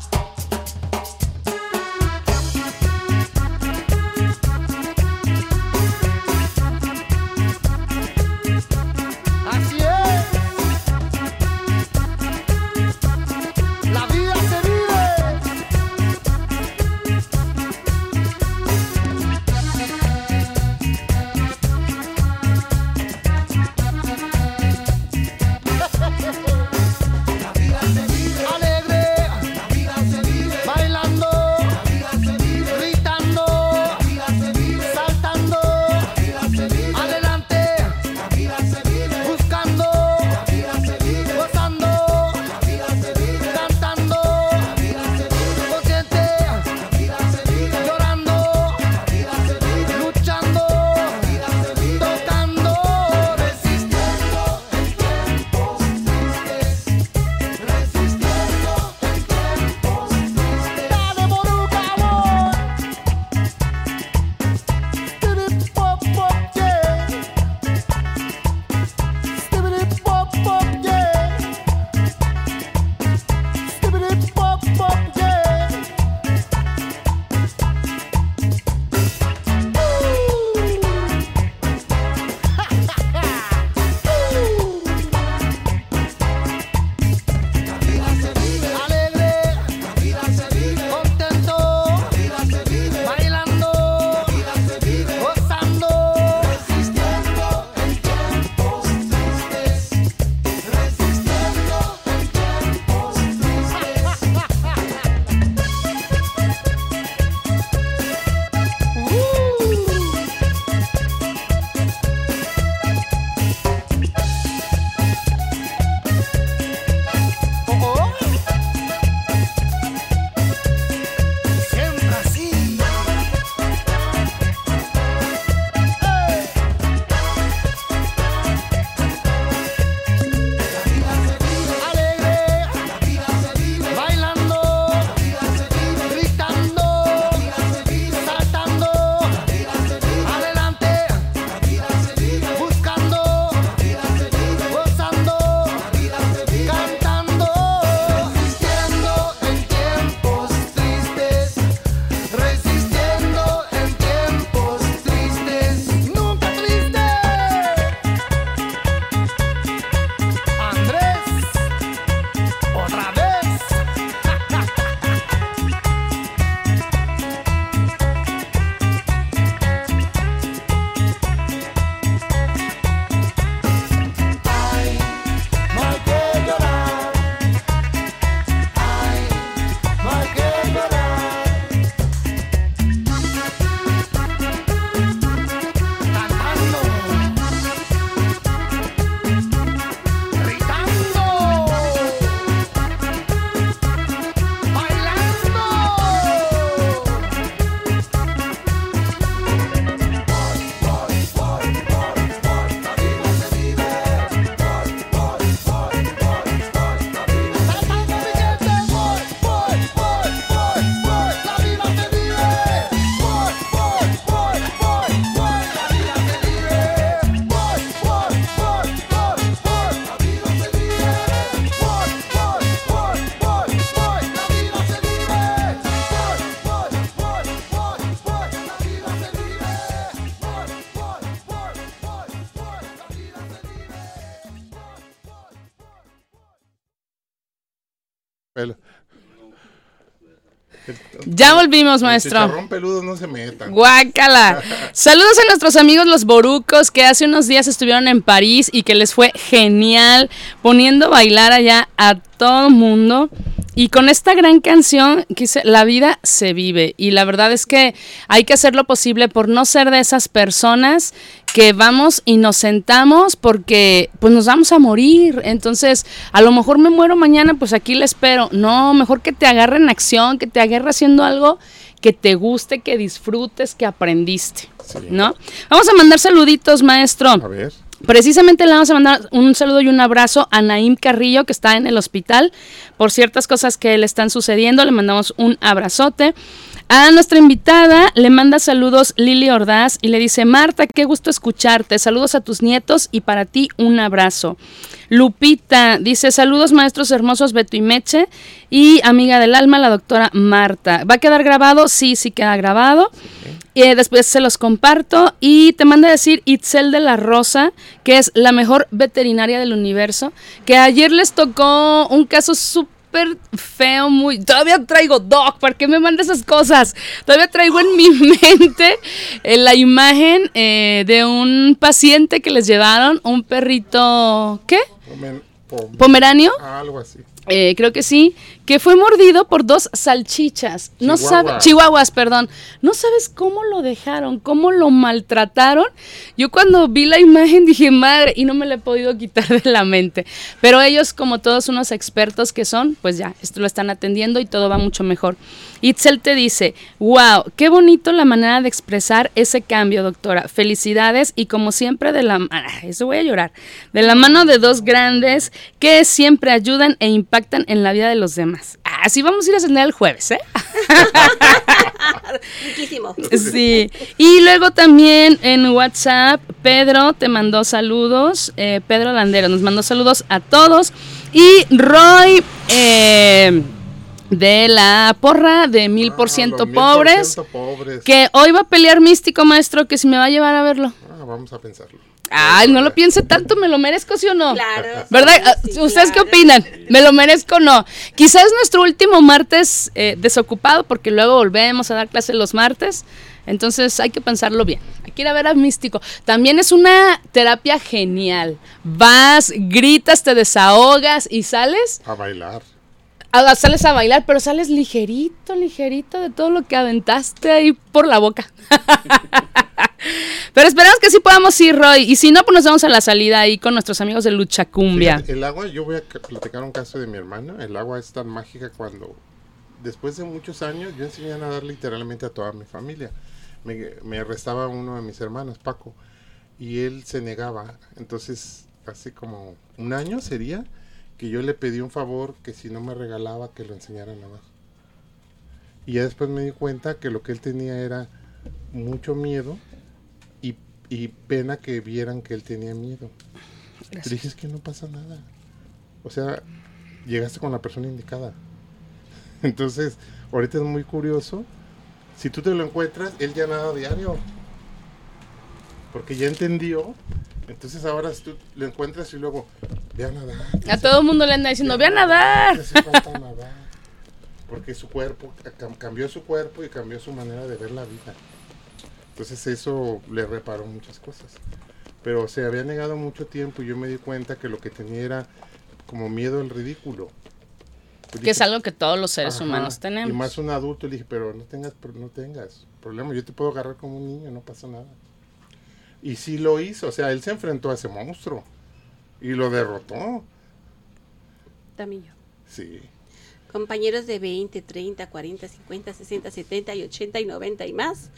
Ya volvimos, maestro.
chicharrón peludo no se meta.
Guácala. [LAUGHS] Saludos a nuestros amigos los borucos que hace unos días estuvieron en París y que les fue genial poniendo a bailar allá a todo mundo. Y con esta gran canción que dice, la vida se vive. Y la verdad es que hay que hacer lo posible por no ser de esas personas que vamos y nos sentamos porque pues nos vamos a morir. Entonces, a lo mejor me muero mañana, pues aquí le espero. No, mejor que te agarre en acción, que te agarre haciendo algo que te guste, que disfrutes, que aprendiste.
Sí.
¿No? Vamos a mandar saluditos, maestro.
A ver.
Precisamente le vamos a mandar un saludo y un abrazo a Naim Carrillo, que está en el hospital por ciertas cosas que le están sucediendo. Le mandamos un abrazote. A nuestra invitada le manda saludos Lili Ordaz y le dice, Marta, qué gusto escucharte. Saludos a tus nietos y para ti un abrazo. Lupita dice, saludos maestros hermosos Beto y Meche y amiga del alma, la doctora Marta. ¿Va a quedar grabado? Sí, sí queda grabado. Y eh, después se los comparto y te manda a decir Itzel de la Rosa, que es la mejor veterinaria del universo, que ayer les tocó un caso súper feo, muy... Todavía traigo, Doc, ¿para qué me manda esas cosas? Todavía traigo en mi [LAUGHS] mente eh, la imagen eh, de un paciente que les llevaron, un perrito, ¿qué?
Pomen- pom-
Pomeranio.
algo así.
Eh, creo que sí, que fue mordido por dos salchichas. No sabe,
Chihuahua.
chihuahuas, perdón. No sabes cómo lo dejaron, cómo lo maltrataron. Yo cuando vi la imagen dije, madre, y no me la he podido quitar de la mente. Pero ellos, como todos unos expertos que son, pues ya, esto lo están atendiendo y todo va mucho mejor. Itzel te dice, wow, qué bonito la manera de expresar ese cambio, doctora. Felicidades y como siempre de la mano, eso voy a llorar, de la mano de dos grandes que siempre ayudan e impactan en la vida de los demás. Así vamos a ir a cenar el jueves, ¿eh? [LAUGHS]
Riquísimo.
Sí. Y luego también en WhatsApp, Pedro te mandó saludos. eh, Pedro Landero nos mandó saludos a todos. Y Roy eh, de la porra de mil por ciento
Ah, los
pobres.
1000% pobres.
Que hoy va a pelear místico, maestro, que si me va a llevar a verlo.
Ah, vamos a pensarlo.
Ay, no lo piense tanto, ¿me lo merezco, sí o no?
Claro.
¿Verdad?
sí,
Ah, ¿Ustedes qué opinan? ¿Me lo merezco o no? Quizás es nuestro último martes eh, desocupado porque luego volvemos a dar clase los martes. Entonces hay que pensarlo bien. Hay que ir a ver a Místico. También es una terapia genial. Vas, gritas, te desahogas y sales.
A bailar.
Sales a bailar, pero sales ligerito, ligerito de todo lo que aventaste ahí por la boca. [LAUGHS] pero esperamos que sí podamos ir, Roy. Y si no, pues nos vamos a la salida ahí con nuestros amigos de Lucha Cumbia.
El agua, yo voy a ca- platicar un caso de mi hermano. El agua es tan mágica cuando, después de muchos años, yo enseñé a nadar literalmente a toda mi familia. Me, me arrestaba uno de mis hermanos, Paco, y él se negaba. Entonces, hace como un año sería que yo le pedí un favor que si no me regalaba que lo enseñara a nadar. Y ya después me di cuenta que lo que él tenía era mucho miedo y, y pena que vieran que él tenía miedo. Le dije, es que no pasa nada. O sea, llegaste con la persona indicada. [LAUGHS] Entonces, ahorita es muy curioso. Si tú te lo encuentras, él ya nada diario. Porque ya entendió. Entonces ahora si tú lo encuentras y luego, ve a nadar.
A todo el mundo le anda diciendo, ve a nadar.
hace falta nadar". Porque su cuerpo, cam- cambió su cuerpo y cambió su manera de ver la vida. Entonces eso le reparó muchas cosas. Pero se había negado mucho tiempo y yo me di cuenta que lo que tenía era como miedo al ridículo. Pues
Que es algo que todos los seres
"Ajá".
humanos
Y
tenemos.
más un adulto le dije, pero no tengas, no tengas problema, yo te puedo agarrar como un niño, no pasa nada. Y sí lo hizo, o sea, él se enfrentó a ese monstruo y lo derrotó.
También yo.
Sí.
Compañeros de 20, 30, 40, 50, 60, 70 y 80 y 90 y más.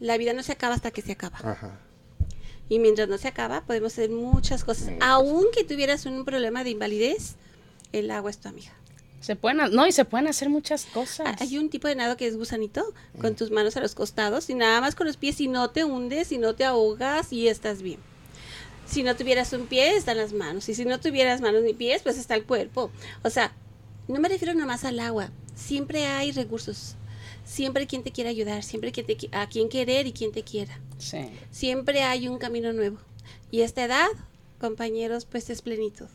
La vida no se acaba hasta que se acaba.
Ajá.
Y mientras no se acaba, podemos hacer muchas cosas. Aunque tuvieras un problema de invalidez, el agua es tu amiga.
Se pueden, no, y se pueden hacer muchas cosas.
Hay un tipo de nado que es gusanito, con tus manos a los costados y nada más con los pies y no te hundes y no te ahogas y estás bien. Si no tuvieras un pie, están las manos. Y si no tuvieras manos ni pies, pues está el cuerpo. O sea, no me refiero nomás al agua. Siempre hay recursos. Siempre hay quien te quiera ayudar. Siempre hay quien te qui- a quien querer y quien te quiera.
Sí.
Siempre hay un camino nuevo. Y esta edad, compañeros, pues es plenitud.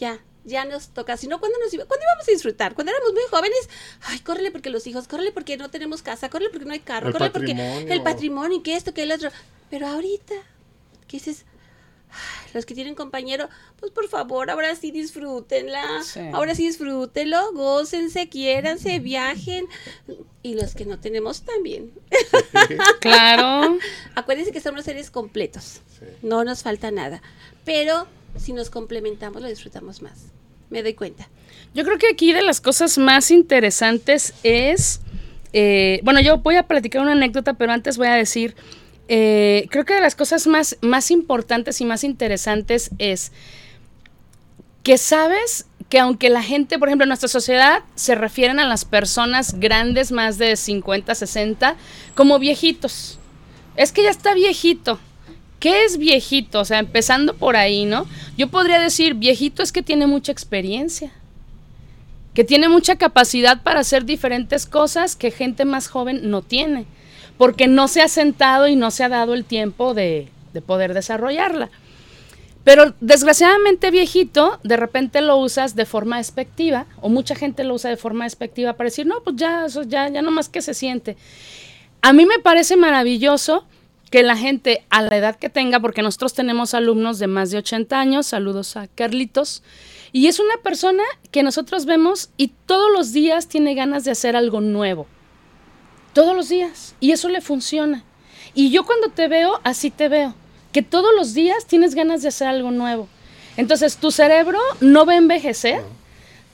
Ya, ya nos toca, si no, ¿cuándo, nos iba, ¿cuándo íbamos a disfrutar? Cuando éramos muy jóvenes, ay, córrele porque los hijos, córrele porque no tenemos casa, córrele porque no hay carro,
El
córrele porque el patrimonio y que esto, que el otro. Pero ahorita, ¿qué dices? Los que tienen compañero, pues por favor, ahora sí disfrútenla,
Sí.
ahora sí disfrútenlo, gócense, quiéranse, viajen. Y los que no tenemos también. [LAUGHS]
Claro.
Acuérdense que somos seres completos.
Sí.
No nos falta nada. Pero si nos complementamos, lo disfrutamos más. Me doy cuenta.
Yo creo que aquí de las cosas más interesantes es, eh, bueno, yo voy a platicar una anécdota, pero antes voy a decir, eh, creo que de las cosas más, más importantes y más interesantes es que sabes que aunque la gente, por ejemplo, en nuestra sociedad se refieren a las personas grandes, más de 50, 60, como viejitos. Es que ya está viejito. ¿Qué es viejito? O sea, empezando por ahí, ¿no? Yo podría decir, viejito es que tiene mucha experiencia, que tiene mucha capacidad para hacer diferentes cosas que gente más joven no tiene, porque no se ha sentado y no se ha dado el tiempo de, de poder desarrollarla. Pero desgraciadamente viejito, de repente lo usas de forma despectiva, o mucha gente lo usa de forma despectiva para decir, no, pues ya, eso ya, ya no más que se siente. A mí me parece maravilloso que la gente a la edad que tenga, porque nosotros tenemos alumnos de más de 80 años, saludos a Carlitos, y es una persona que nosotros vemos y todos los días tiene ganas de hacer algo nuevo. Todos los días. Y eso le funciona. Y yo cuando te veo, así te veo. Que todos los días tienes ganas de hacer algo nuevo. Entonces tu cerebro no va a envejecer.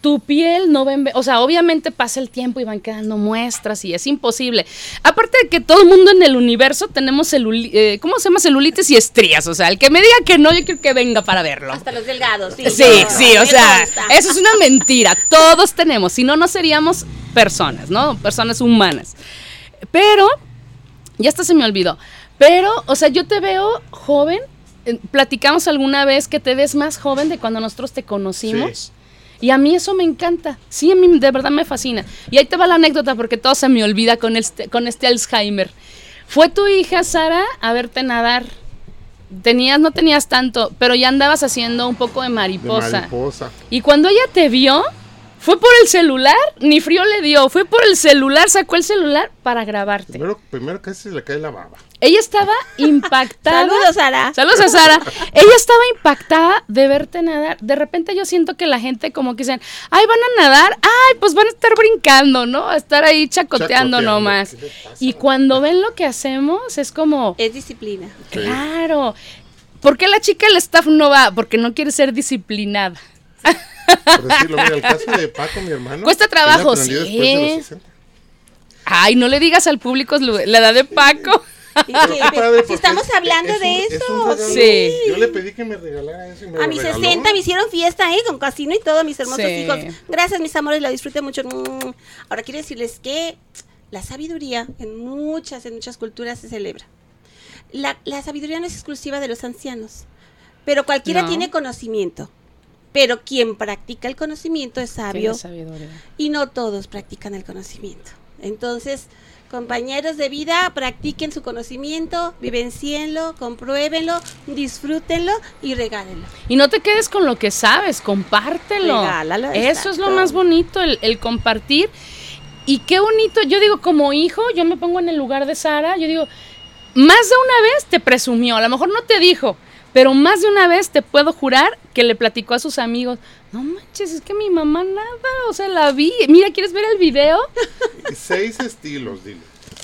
Tu piel no va O sea, obviamente pasa el tiempo y van quedando muestras y es imposible. Aparte de que todo el mundo en el universo tenemos eh, ¿cómo se llama? celulitis y estrías. O sea, el que me diga que no, yo quiero que venga para verlo.
Hasta los delgados. Sí,
Sí, sí, o sea, eso es una mentira. Todos tenemos, si no, no seríamos personas, ¿no? Personas humanas. Pero, ya hasta se me olvidó. Pero, o sea, yo te veo joven. eh, Platicamos alguna vez que te ves más joven de cuando nosotros te conocimos.
Sí.
Y a mí eso me encanta. Sí, a mí de verdad me fascina. Y ahí te va la anécdota porque todo se me olvida con este, con este Alzheimer. Fue tu hija, Sara, a verte nadar. Tenías, no tenías tanto, pero ya andabas haciendo un poco de
De
mariposa.
mariposa.
Y cuando ella te vio, fue por el celular, ni frío le dio, fue por el celular, sacó el celular para grabarte.
Primero, primero casi se le cae la baba.
Ella estaba [LAUGHS] impactada.
Saludos, Sara.
Saludos a Sara. Ella estaba impactada de verte nadar. De repente yo siento que la gente como que dicen, ay, van a nadar, ay, pues van a estar brincando, ¿no? A estar ahí chacoteando,
Chacoteando.
nomás. Y cuando ven lo que hacemos, es como,
Es disciplina.
Sí.
claro. ¿Por qué la chica del staff no va? Porque no quiere ser disciplinada.
Por decirlo, mira, el caso de Paco, mi hermano.
Cuesta trabajo, sí.
después de los 60.
Ay, no le digas al público la edad de Paco.
Padre,
si estamos
es-
hablando
es
de
es
eso.
regalo.
Sí.
Yo le pedí que me regalara eso y me
A mis
regaló.
60 me hicieron fiesta, ¿eh? Con casino y todo, mis hermosos
Sí.
hijos. Gracias, mis amores, la disfruté mucho. Ahora quiero decirles que la sabiduría en muchas, en muchas culturas se celebra. La, la sabiduría no es exclusiva de los ancianos, pero cualquiera
No.
tiene conocimiento. Pero quien practica el conocimiento es sabio y no todos practican el conocimiento. Entonces, compañeros de vida, practiquen su conocimiento, vivencienlo, compruébenlo, disfrútenlo y regálenlo.
Y no te quedes con lo que sabes, compártelo.
Regálalo,
Eso es lo más bonito, el, el compartir. Y qué bonito, yo digo, como hijo, yo me pongo en el lugar de Sara, yo digo, más de una vez te presumió, a lo mejor no te dijo, pero más de una vez te puedo jurar que le platicó a sus amigos, no manches, es que mi mamá nada, o sea, la vi, mira, ¿quieres ver el video? [LAUGHS]
Seis estilos, dile.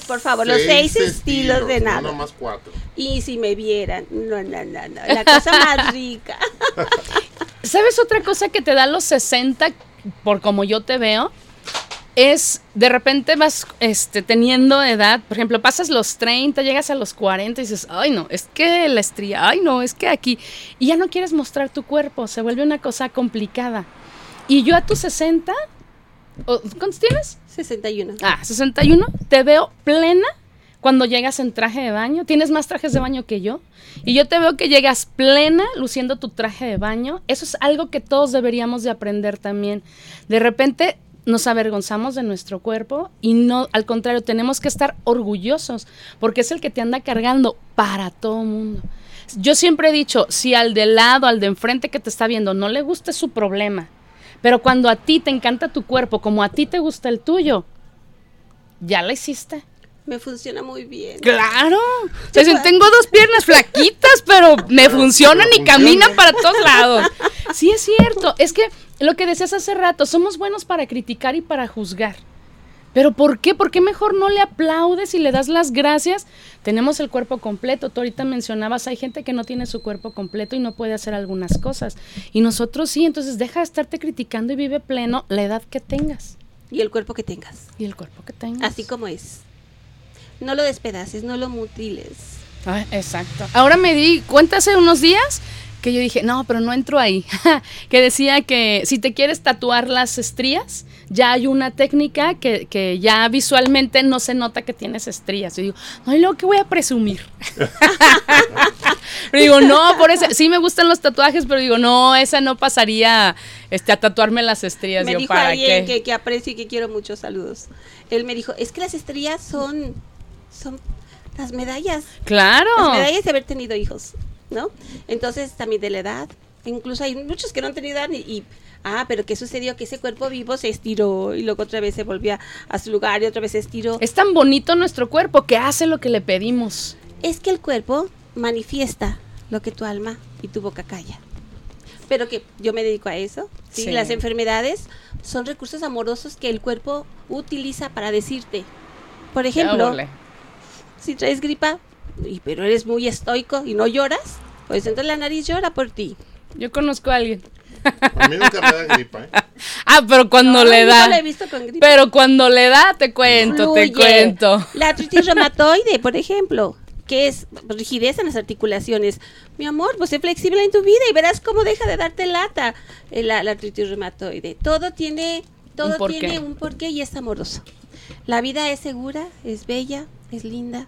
Por favor, los seis estilos, de
No
nada.
nomás cuatro.
Y si me vieran, no, no, no, no, la cosa más [LAUGHS] rica.
¿Sabes otra cosa que te da los 60, por como yo te veo? Es, de repente vas este, teniendo edad, por ejemplo, pasas los 30, llegas a los 40 y dices, ay no, es que la estría, ay no, es que aquí, y ya no quieres mostrar tu cuerpo, se vuelve una cosa complicada. Y yo a tus 60, ¿o- ¿cuántos tienes?
61.
Ah, 61, te veo plena cuando llegas en traje de baño. Tienes más trajes de baño que yo. Y yo te veo que llegas plena luciendo tu traje de baño. Eso es algo que todos deberíamos de aprender también. De repente nos avergonzamos de nuestro cuerpo y no, al contrario, tenemos que estar orgullosos porque es el que te anda cargando para todo mundo. Yo siempre he dicho, si al de lado, al de enfrente que te está viendo, no le gusta es su problema. Pero cuando a ti te encanta tu cuerpo, como a ti te gusta el tuyo, ya la hiciste.
Me funciona muy bien.
Claro. O sea, tengo dos piernas flaquitas, pero me funcionan y caminan para todos lados. Sí, es cierto. Es que lo que decías hace rato, somos buenos para criticar y para juzgar. Pero ¿por qué? ¿Por qué mejor no le aplaudes y le das las gracias? Tenemos el cuerpo completo. Tú ahorita mencionabas, hay gente que no tiene su cuerpo completo y no puede hacer algunas cosas. Y nosotros sí, entonces deja de estarte criticando y vive pleno la edad que tengas
Y el cuerpo que tengas.
y el cuerpo que tengas.
Así como es. No lo despedaces, no lo mutiles.
Ay, exacto. Ahora me di cuenta hace unos días que yo dije, no, pero no entro ahí. [LAUGHS] que decía que si te quieres tatuar las estrías, ya hay una técnica que, que ya visualmente no se nota que tienes estrías. Yo digo, no, y luego que voy a presumir. [LAUGHS] pero digo, no, por eso, sí me gustan los tatuajes, pero digo, no, esa no pasaría este, a tatuarme las estrías.
Me dijo
¿para
alguien
qué?
que, que aprecio y que quiero muchos saludos. Él me dijo, es que las estrellas son, son las medallas.
Claro.
Las medallas de haber tenido hijos, ¿no? Entonces también de la edad. Incluso hay muchos que no han tenido edad y, y, ah, pero ¿qué sucedió? Que ese cuerpo vivo se estiró y luego otra vez se volvió a, a su lugar y otra vez se estiró.
Es tan bonito nuestro cuerpo que hace lo que le pedimos.
Es que el cuerpo manifiesta lo que tu alma y tu boca calla. Pero que yo me dedico a eso. ¿sí?
Sí.
Las enfermedades son recursos amorosos que el cuerpo utiliza para decirte. Por ejemplo, si traes gripa, y, pero eres muy estoico y no lloras, pues entonces la nariz llora por ti.
Yo conozco a alguien.
A mí nunca me da gripa, ¿eh? [LAUGHS]
Ah, pero cuando
No,
le da.
lo he visto con gripa.
Pero cuando le da, te cuento, te cuento.
La artritis [LAUGHS] reumatoide, por ejemplo, que es rigidez en las articulaciones. Mi amor, pues sé flexible en tu vida y verás cómo deja de darte lata eh, la, la artritis reumatoide. Todo tiene, todo
porqué.
tiene un porqué y es amoroso. La vida es segura, es bella, es linda.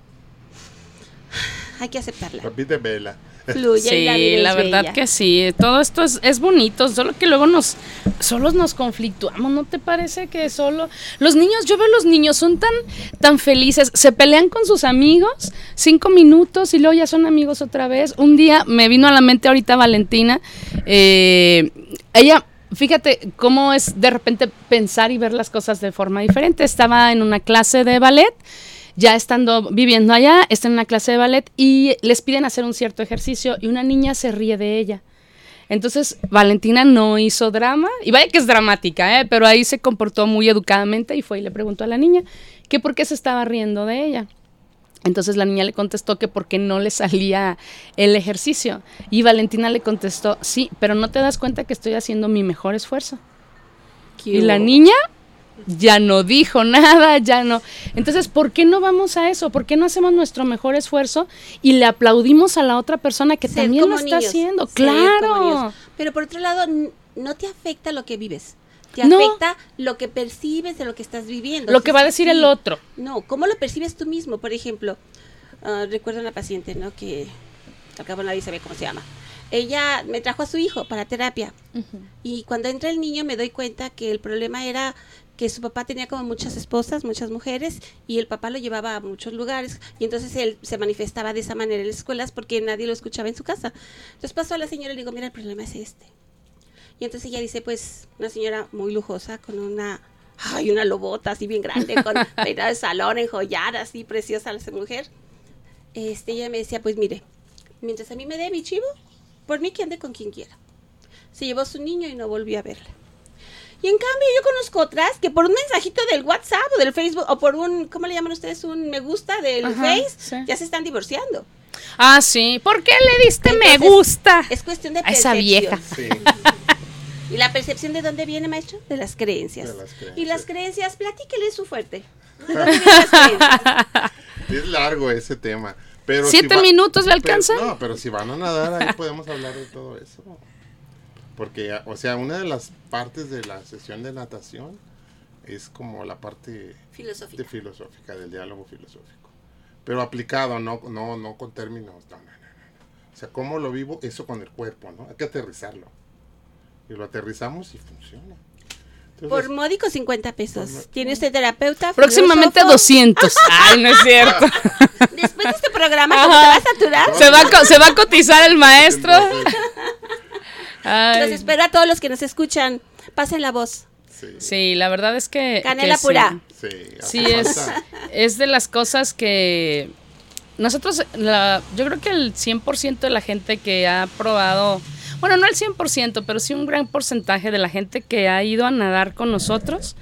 [LAUGHS] Hay que aceptarla.
Repite vela.
Fluye y
Sí,
la vida
la verdad
bella.
que sí. Todo esto es, es bonito, solo que luego nos, solos nos conflictuamos. ¿No te parece que solo los niños? Yo veo los niños son tan, tan felices, se pelean con sus amigos cinco minutos y luego ya son amigos otra vez. Un día me vino a la mente ahorita Valentina, eh, ella. Fíjate cómo es de repente pensar y ver las cosas de forma diferente. Estaba en una clase de ballet ya estando viviendo allá, está en una clase de ballet y les piden hacer un cierto ejercicio y una niña se ríe de ella. Entonces Valentina no hizo drama, y vaya que es dramática, ¿eh? pero ahí se comportó muy educadamente y fue y le preguntó a la niña que por qué se estaba riendo de ella. Entonces la niña le contestó que porque no le salía el ejercicio. Y Valentina le contestó, sí, pero no te das cuenta que estoy haciendo mi mejor esfuerzo. Y la niña ya no dijo nada, ya no. Entonces, ¿por qué no vamos a eso? ¿Por qué no hacemos nuestro mejor esfuerzo y le aplaudimos a la otra persona que
Ser
también lo está
niños,
haciendo?
ser
Claro.
Pero por otro lado, no te afecta lo que vives. Te
No.
afecta lo que percibes de lo que estás viviendo.
Lo que va a decir el otro.
No, ¿cómo lo percibes tú mismo? Por ejemplo, ah, recuerdo una paciente, ¿no? Que al cabo nadie sabe cómo se llama. Ella me trajo a su hijo para terapia. Y cuando entra el niño me doy cuenta que el problema era que su papá tenía como muchas esposas, muchas mujeres, y el papá lo llevaba a muchos lugares, y entonces él se manifestaba de esa manera en las escuelas porque nadie lo escuchaba en su casa. Entonces pasó a la señora y le digo, mira, el problema es este. Y entonces ella dice, pues, una señora muy lujosa, con una, ay, una lobota así bien grande, con [LAUGHS] peinado de salón, enjollada, así preciosa esa mujer. Este, ella me decía, pues mire, mientras a mí me dé mi chivo, por mí que ande con quien quiera. Se llevó a su niño y no volvió a verla. Y en cambio yo conozco otras que por un mensajito del WhatsApp o del Facebook o por un, ¿cómo le llaman ustedes? Un me gusta del
Ajá,
Face,
sí.
ya se están divorciando.
Ah, sí. ¿Por qué le diste me gusta?
Es cuestión de
A esa
percepción.
vieja.
Sí. [LAUGHS]
¿Y la percepción de dónde viene, maestro? De las creencias.
De las creencias.
Y las creencias, platíquele su fuerte. [LAUGHS] ¿De dónde vienen las creencias?
Es largo ese tema. Pero
¿Siete
va-
minutos le alcanza?
no, pero si van a nadar, ahí podemos hablar de todo eso. Porque, o sea, una de las partes de la sesión de natación es como la parte
Filosófica.
de filosófica, del diálogo filosófico. Pero aplicado, no, no, no con términos. No, no, no, no. O sea, cómo lo vivo, eso con el cuerpo, ¿no? Hay que aterrizarlo. Y lo aterrizamos y funciona. Entonces,
Por módico 50 pesos.
Por
Tiene usted terapeuta.
Próximamente
filósofo.
200. [LAUGHS] Ay, no es cierto.
Después de este programa, como te va a saturar,
Se va, a co- se va a cotizar el maestro. Ay.
los espero a todos los que nos escuchan. Pasen la voz.
Sí,
Sí, la verdad es que...
Canela
que
pura.
sí.
Es, es de las cosas que nosotros, la, yo creo que el 100% de la gente que ha probado, bueno, no el 100%, pero sí un gran porcentaje de la gente que ha ido a nadar con nosotros,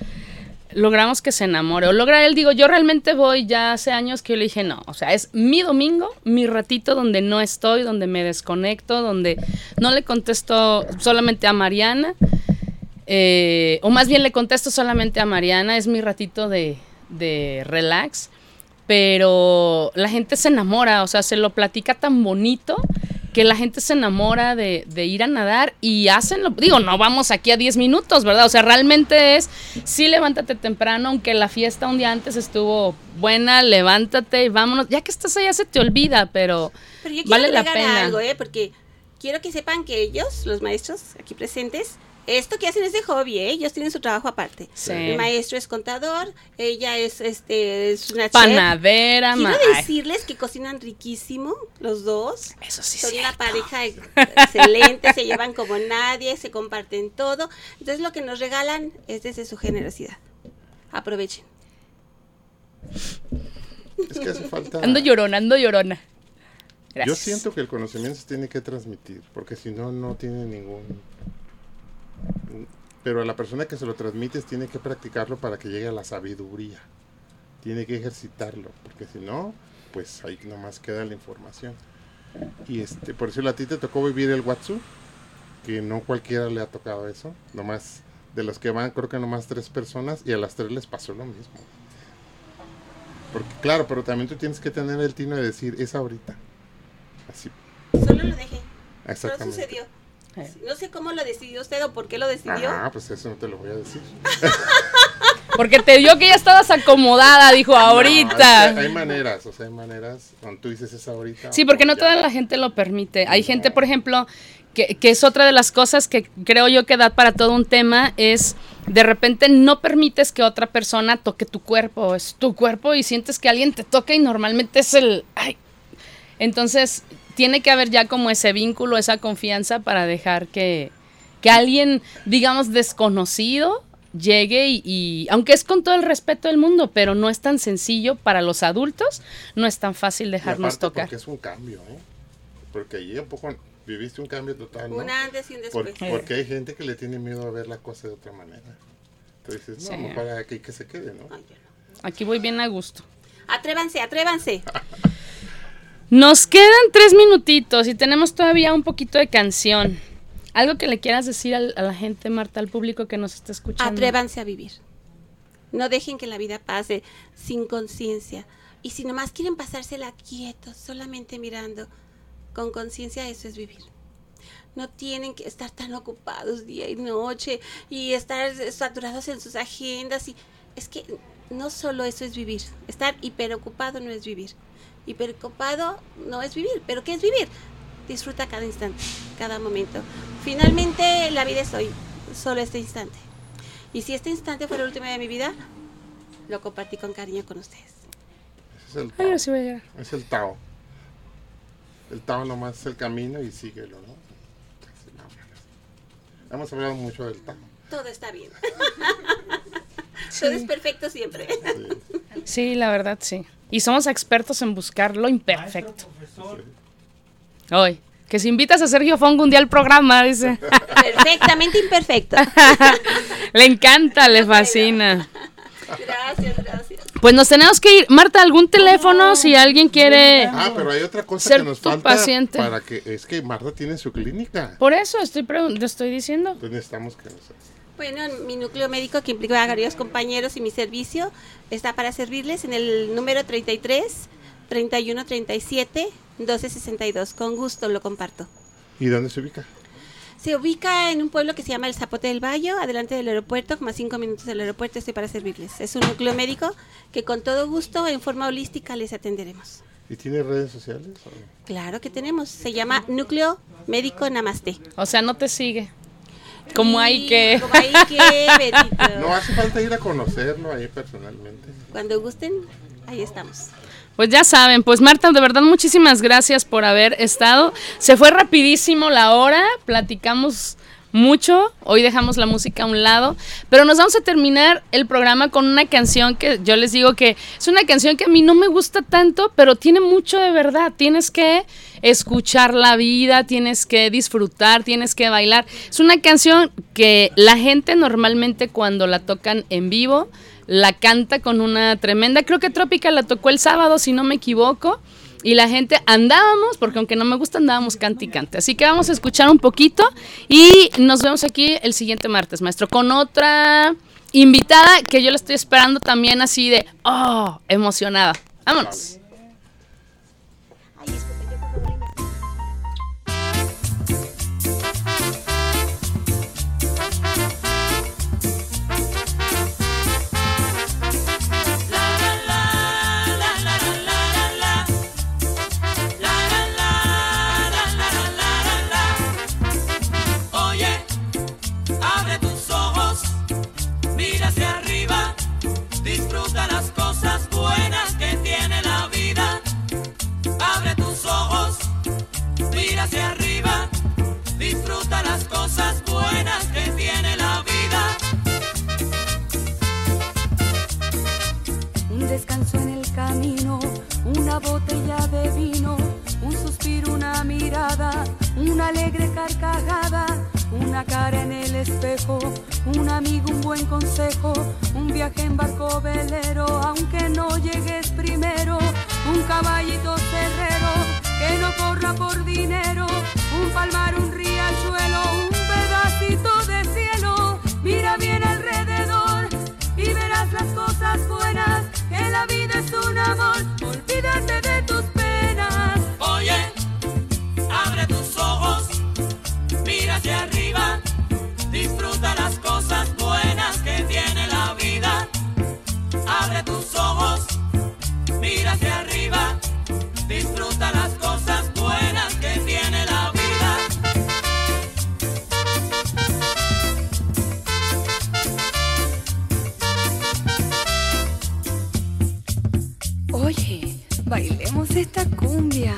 logramos que se enamore. O logra él, digo, yo realmente voy ya hace años que yo le dije, no, o sea, es mi domingo, mi ratito donde no estoy, donde me desconecto, donde no le contesto solamente a Mariana. Eh, o más bien le contesto solamente a Mariana, es mi ratito de, de relax, pero la gente se enamora, o sea, se lo platica tan bonito que la gente se enamora de, de ir a nadar y hacen lo, digo, no vamos aquí a 10 minutos, ¿verdad? O sea, realmente es, sí, levántate temprano, aunque la fiesta un día antes estuvo buena, levántate y vámonos, ya que estás allá se te olvida, pero,
Pero yo
vale la pena.
algo, ¿eh? Porque quiero que sepan que ellos, los maestros aquí presentes, esto que hacen es de hobby, ¿eh? Ellos tienen su trabajo aparte.
Sí.
El maestro es contador, ella es, este, es una chef.
panadera,
Quiero
ma- ay,
decirles que cocinan riquísimo, los dos.
eso sí
Son una pareja [LAUGHS] excelente, se llevan como nadie, se comparten todo. Entonces lo que nos regalan es desde su generosidad. Aprovechen.
Es que hace falta.
Ando llorona, ando llorona.
Yo
Gracias.
siento que el conocimiento se tiene que transmitir, porque si no, no tiene ningún... Pero a la persona que se lo transmites tiene que practicarlo para que llegue a la sabiduría. Tiene que ejercitarlo, porque si no, pues ahí nomás queda la información. Y este, por eso a ti te tocó vivir el Watsu, que no cualquiera le ha tocado eso. Nomás, de los que van, creo que nomás tres personas, y a las tres les pasó lo mismo. Porque claro, pero también tú tienes que tener el tino de decir, es ahorita. Así,
Solo lo dejé. No
exactamente.
sucedió.
Eh.
No sé cómo lo decidió usted o por qué lo decidió.
Ah, pues eso no te lo voy a decir. [LAUGHS]
Porque te dio que ya estabas acomodada, dijo
No,
ahorita.
es que hay maneras, o sea, hay maneras. Cuando tú dices es ahorita.
Sí, porque no
ya.
toda la gente lo permite. Hay
No.
gente, por ejemplo, que, que es otra de las cosas que creo yo que da para todo un tema, es de repente no permites que otra persona toque tu cuerpo, es tu cuerpo y sientes que alguien te toca y normalmente es el... Ay. Entonces, tiene que haber ya como ese vínculo, esa confianza para dejar que, que alguien, digamos, desconocido llegue y, y- aunque es con todo el respeto del mundo, pero no es tan sencillo para los adultos, no es tan fácil dejarnos tocar.
Porque es un cambio, ¿eh? Porque allí un poco viviste un cambio total, ¿no?
Un antes y un
Por-
después.
porque hay gente que le tiene miedo a ver la cosa de otra manera. Entonces, no,
Sí.
no para que, que se quede, no.
Aquí voy bien a gusto.
Atrévanse, atrévanse. [LAUGHS]
Nos quedan tres minutitos y tenemos todavía un poquito de canción. Algo que le quieras decir al- a la gente, Marta, al público que nos está escuchando.
Atrévanse a vivir. No dejen que la vida pase sin conciencia. Y si nomás quieren pasársela quietos, solamente mirando, con conciencia eso es vivir. No tienen que estar tan ocupados día y noche y estar saturados en sus agendas. Y es que no solo eso es vivir. Estar hiperocupado no es vivir. Hiperocupado no es vivir. ¿Pero qué es vivir? Disfruta cada instante, cada momento. Finalmente la vida es hoy, solo este instante. Y si este instante fue el último de mi vida, lo compartí con cariño con ustedes.
Ese es el
Ay,
Tao.
ahora sí voy a.
Es el Tao. El Tao nomás es el camino y síguelo, ¿no? Hemos hablado mucho del Tao.
Todo está bien. [LAUGHS] Todo es perfecto siempre.
Sí.
Sí, la verdad, sí. Y somos expertos en buscar lo imperfecto. Hoy. Que si invitas a Sergio Fongo un día al programa, dice.
Perfectamente imperfecto. [LAUGHS]
le encanta, le fascina.
Gracias, gracias.
Pues nos tenemos que ir. Marta, ¿algún teléfono si alguien quiere?
Ah, pero hay otra cosa que nos falta
paciente.
para que es que Marta tiene su clínica.
Por eso estoy, estoy diciendo.
Entonces necesitamos que nos
Bueno, mi núcleo médico que implica a varios compañeros y mi servicio está para servirles en el número 33 31 37 12 62. Con gusto lo comparto.
¿Y dónde se ubica?
Se ubica en un pueblo que se llama El Zapote del Valle, adelante del aeropuerto, como a cinco minutos del aeropuerto, estoy para servirles. Es un núcleo médico que con todo gusto, en forma holística, les atenderemos.
¿Y tiene redes sociales?
Claro que tenemos, se llama Núcleo Médico Namaste.
O sea, no te sigue. Como hay que.
Como hay que, Betito.
No hace falta ir a conocerlo ahí personalmente.
Cuando gusten, ahí estamos.
Pues ya saben, pues Marta, de verdad muchísimas gracias por haber estado. Se fue rapidísimo la hora, platicamos mucho. Hoy dejamos la música a un lado, pero nos vamos a terminar el programa con una canción que yo les digo que es una canción que a mí no me gusta tanto, pero tiene mucho de verdad. Tienes que escuchar la vida, tienes que disfrutar, tienes que bailar. Es una canción que la gente normalmente cuando la tocan en vivo la canta con una tremenda. Creo que Trópica la tocó el sábado, si no me equivoco y la gente andábamos, porque aunque no me gusta, andábamos cante y cante. Así que vamos a escuchar un poquito y nos vemos aquí el siguiente martes, maestro, con otra invitada que yo la estoy esperando también así de, oh, emocionada. Vámonos.
Una botella de vino, un suspiro, una mirada, una alegre carcajada, una cara en el espejo, un amigo, un buen consejo, un viaje en barco velero, aunque no llegues primero, un caballito cerrero que no corra por dinero, un palmar, un riachuelo,
hacia arriba, disfruta las cosas buenas que tiene la vida.
Oye, bailemos esta cumbia.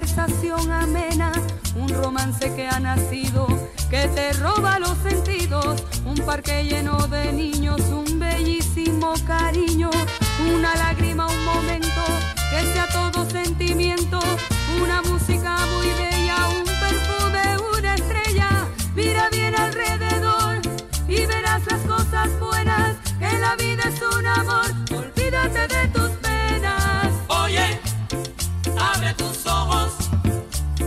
Conversación amena, un romance que ha nacido, que te roba los sentidos, un parque lleno de niños, un bellísimo cariño, una lágrima, un momento, que sea todo sentimiento, una música muy bella, un perfume, una estrella, mira bien alrededor y verás las cosas buenas, que la vida es un amor, olvídate de tus penas.
Abre tus ojos,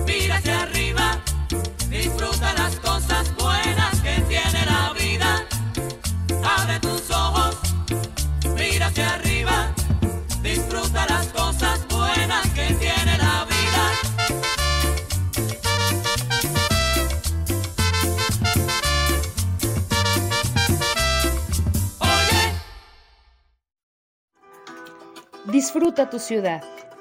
mira hacia arriba, disfruta las cosas buenas que tiene la vida. Abre tus ojos, mira hacia arriba, disfruta las cosas buenas que tiene la vida. Oye.
Disfruta tu ciudad,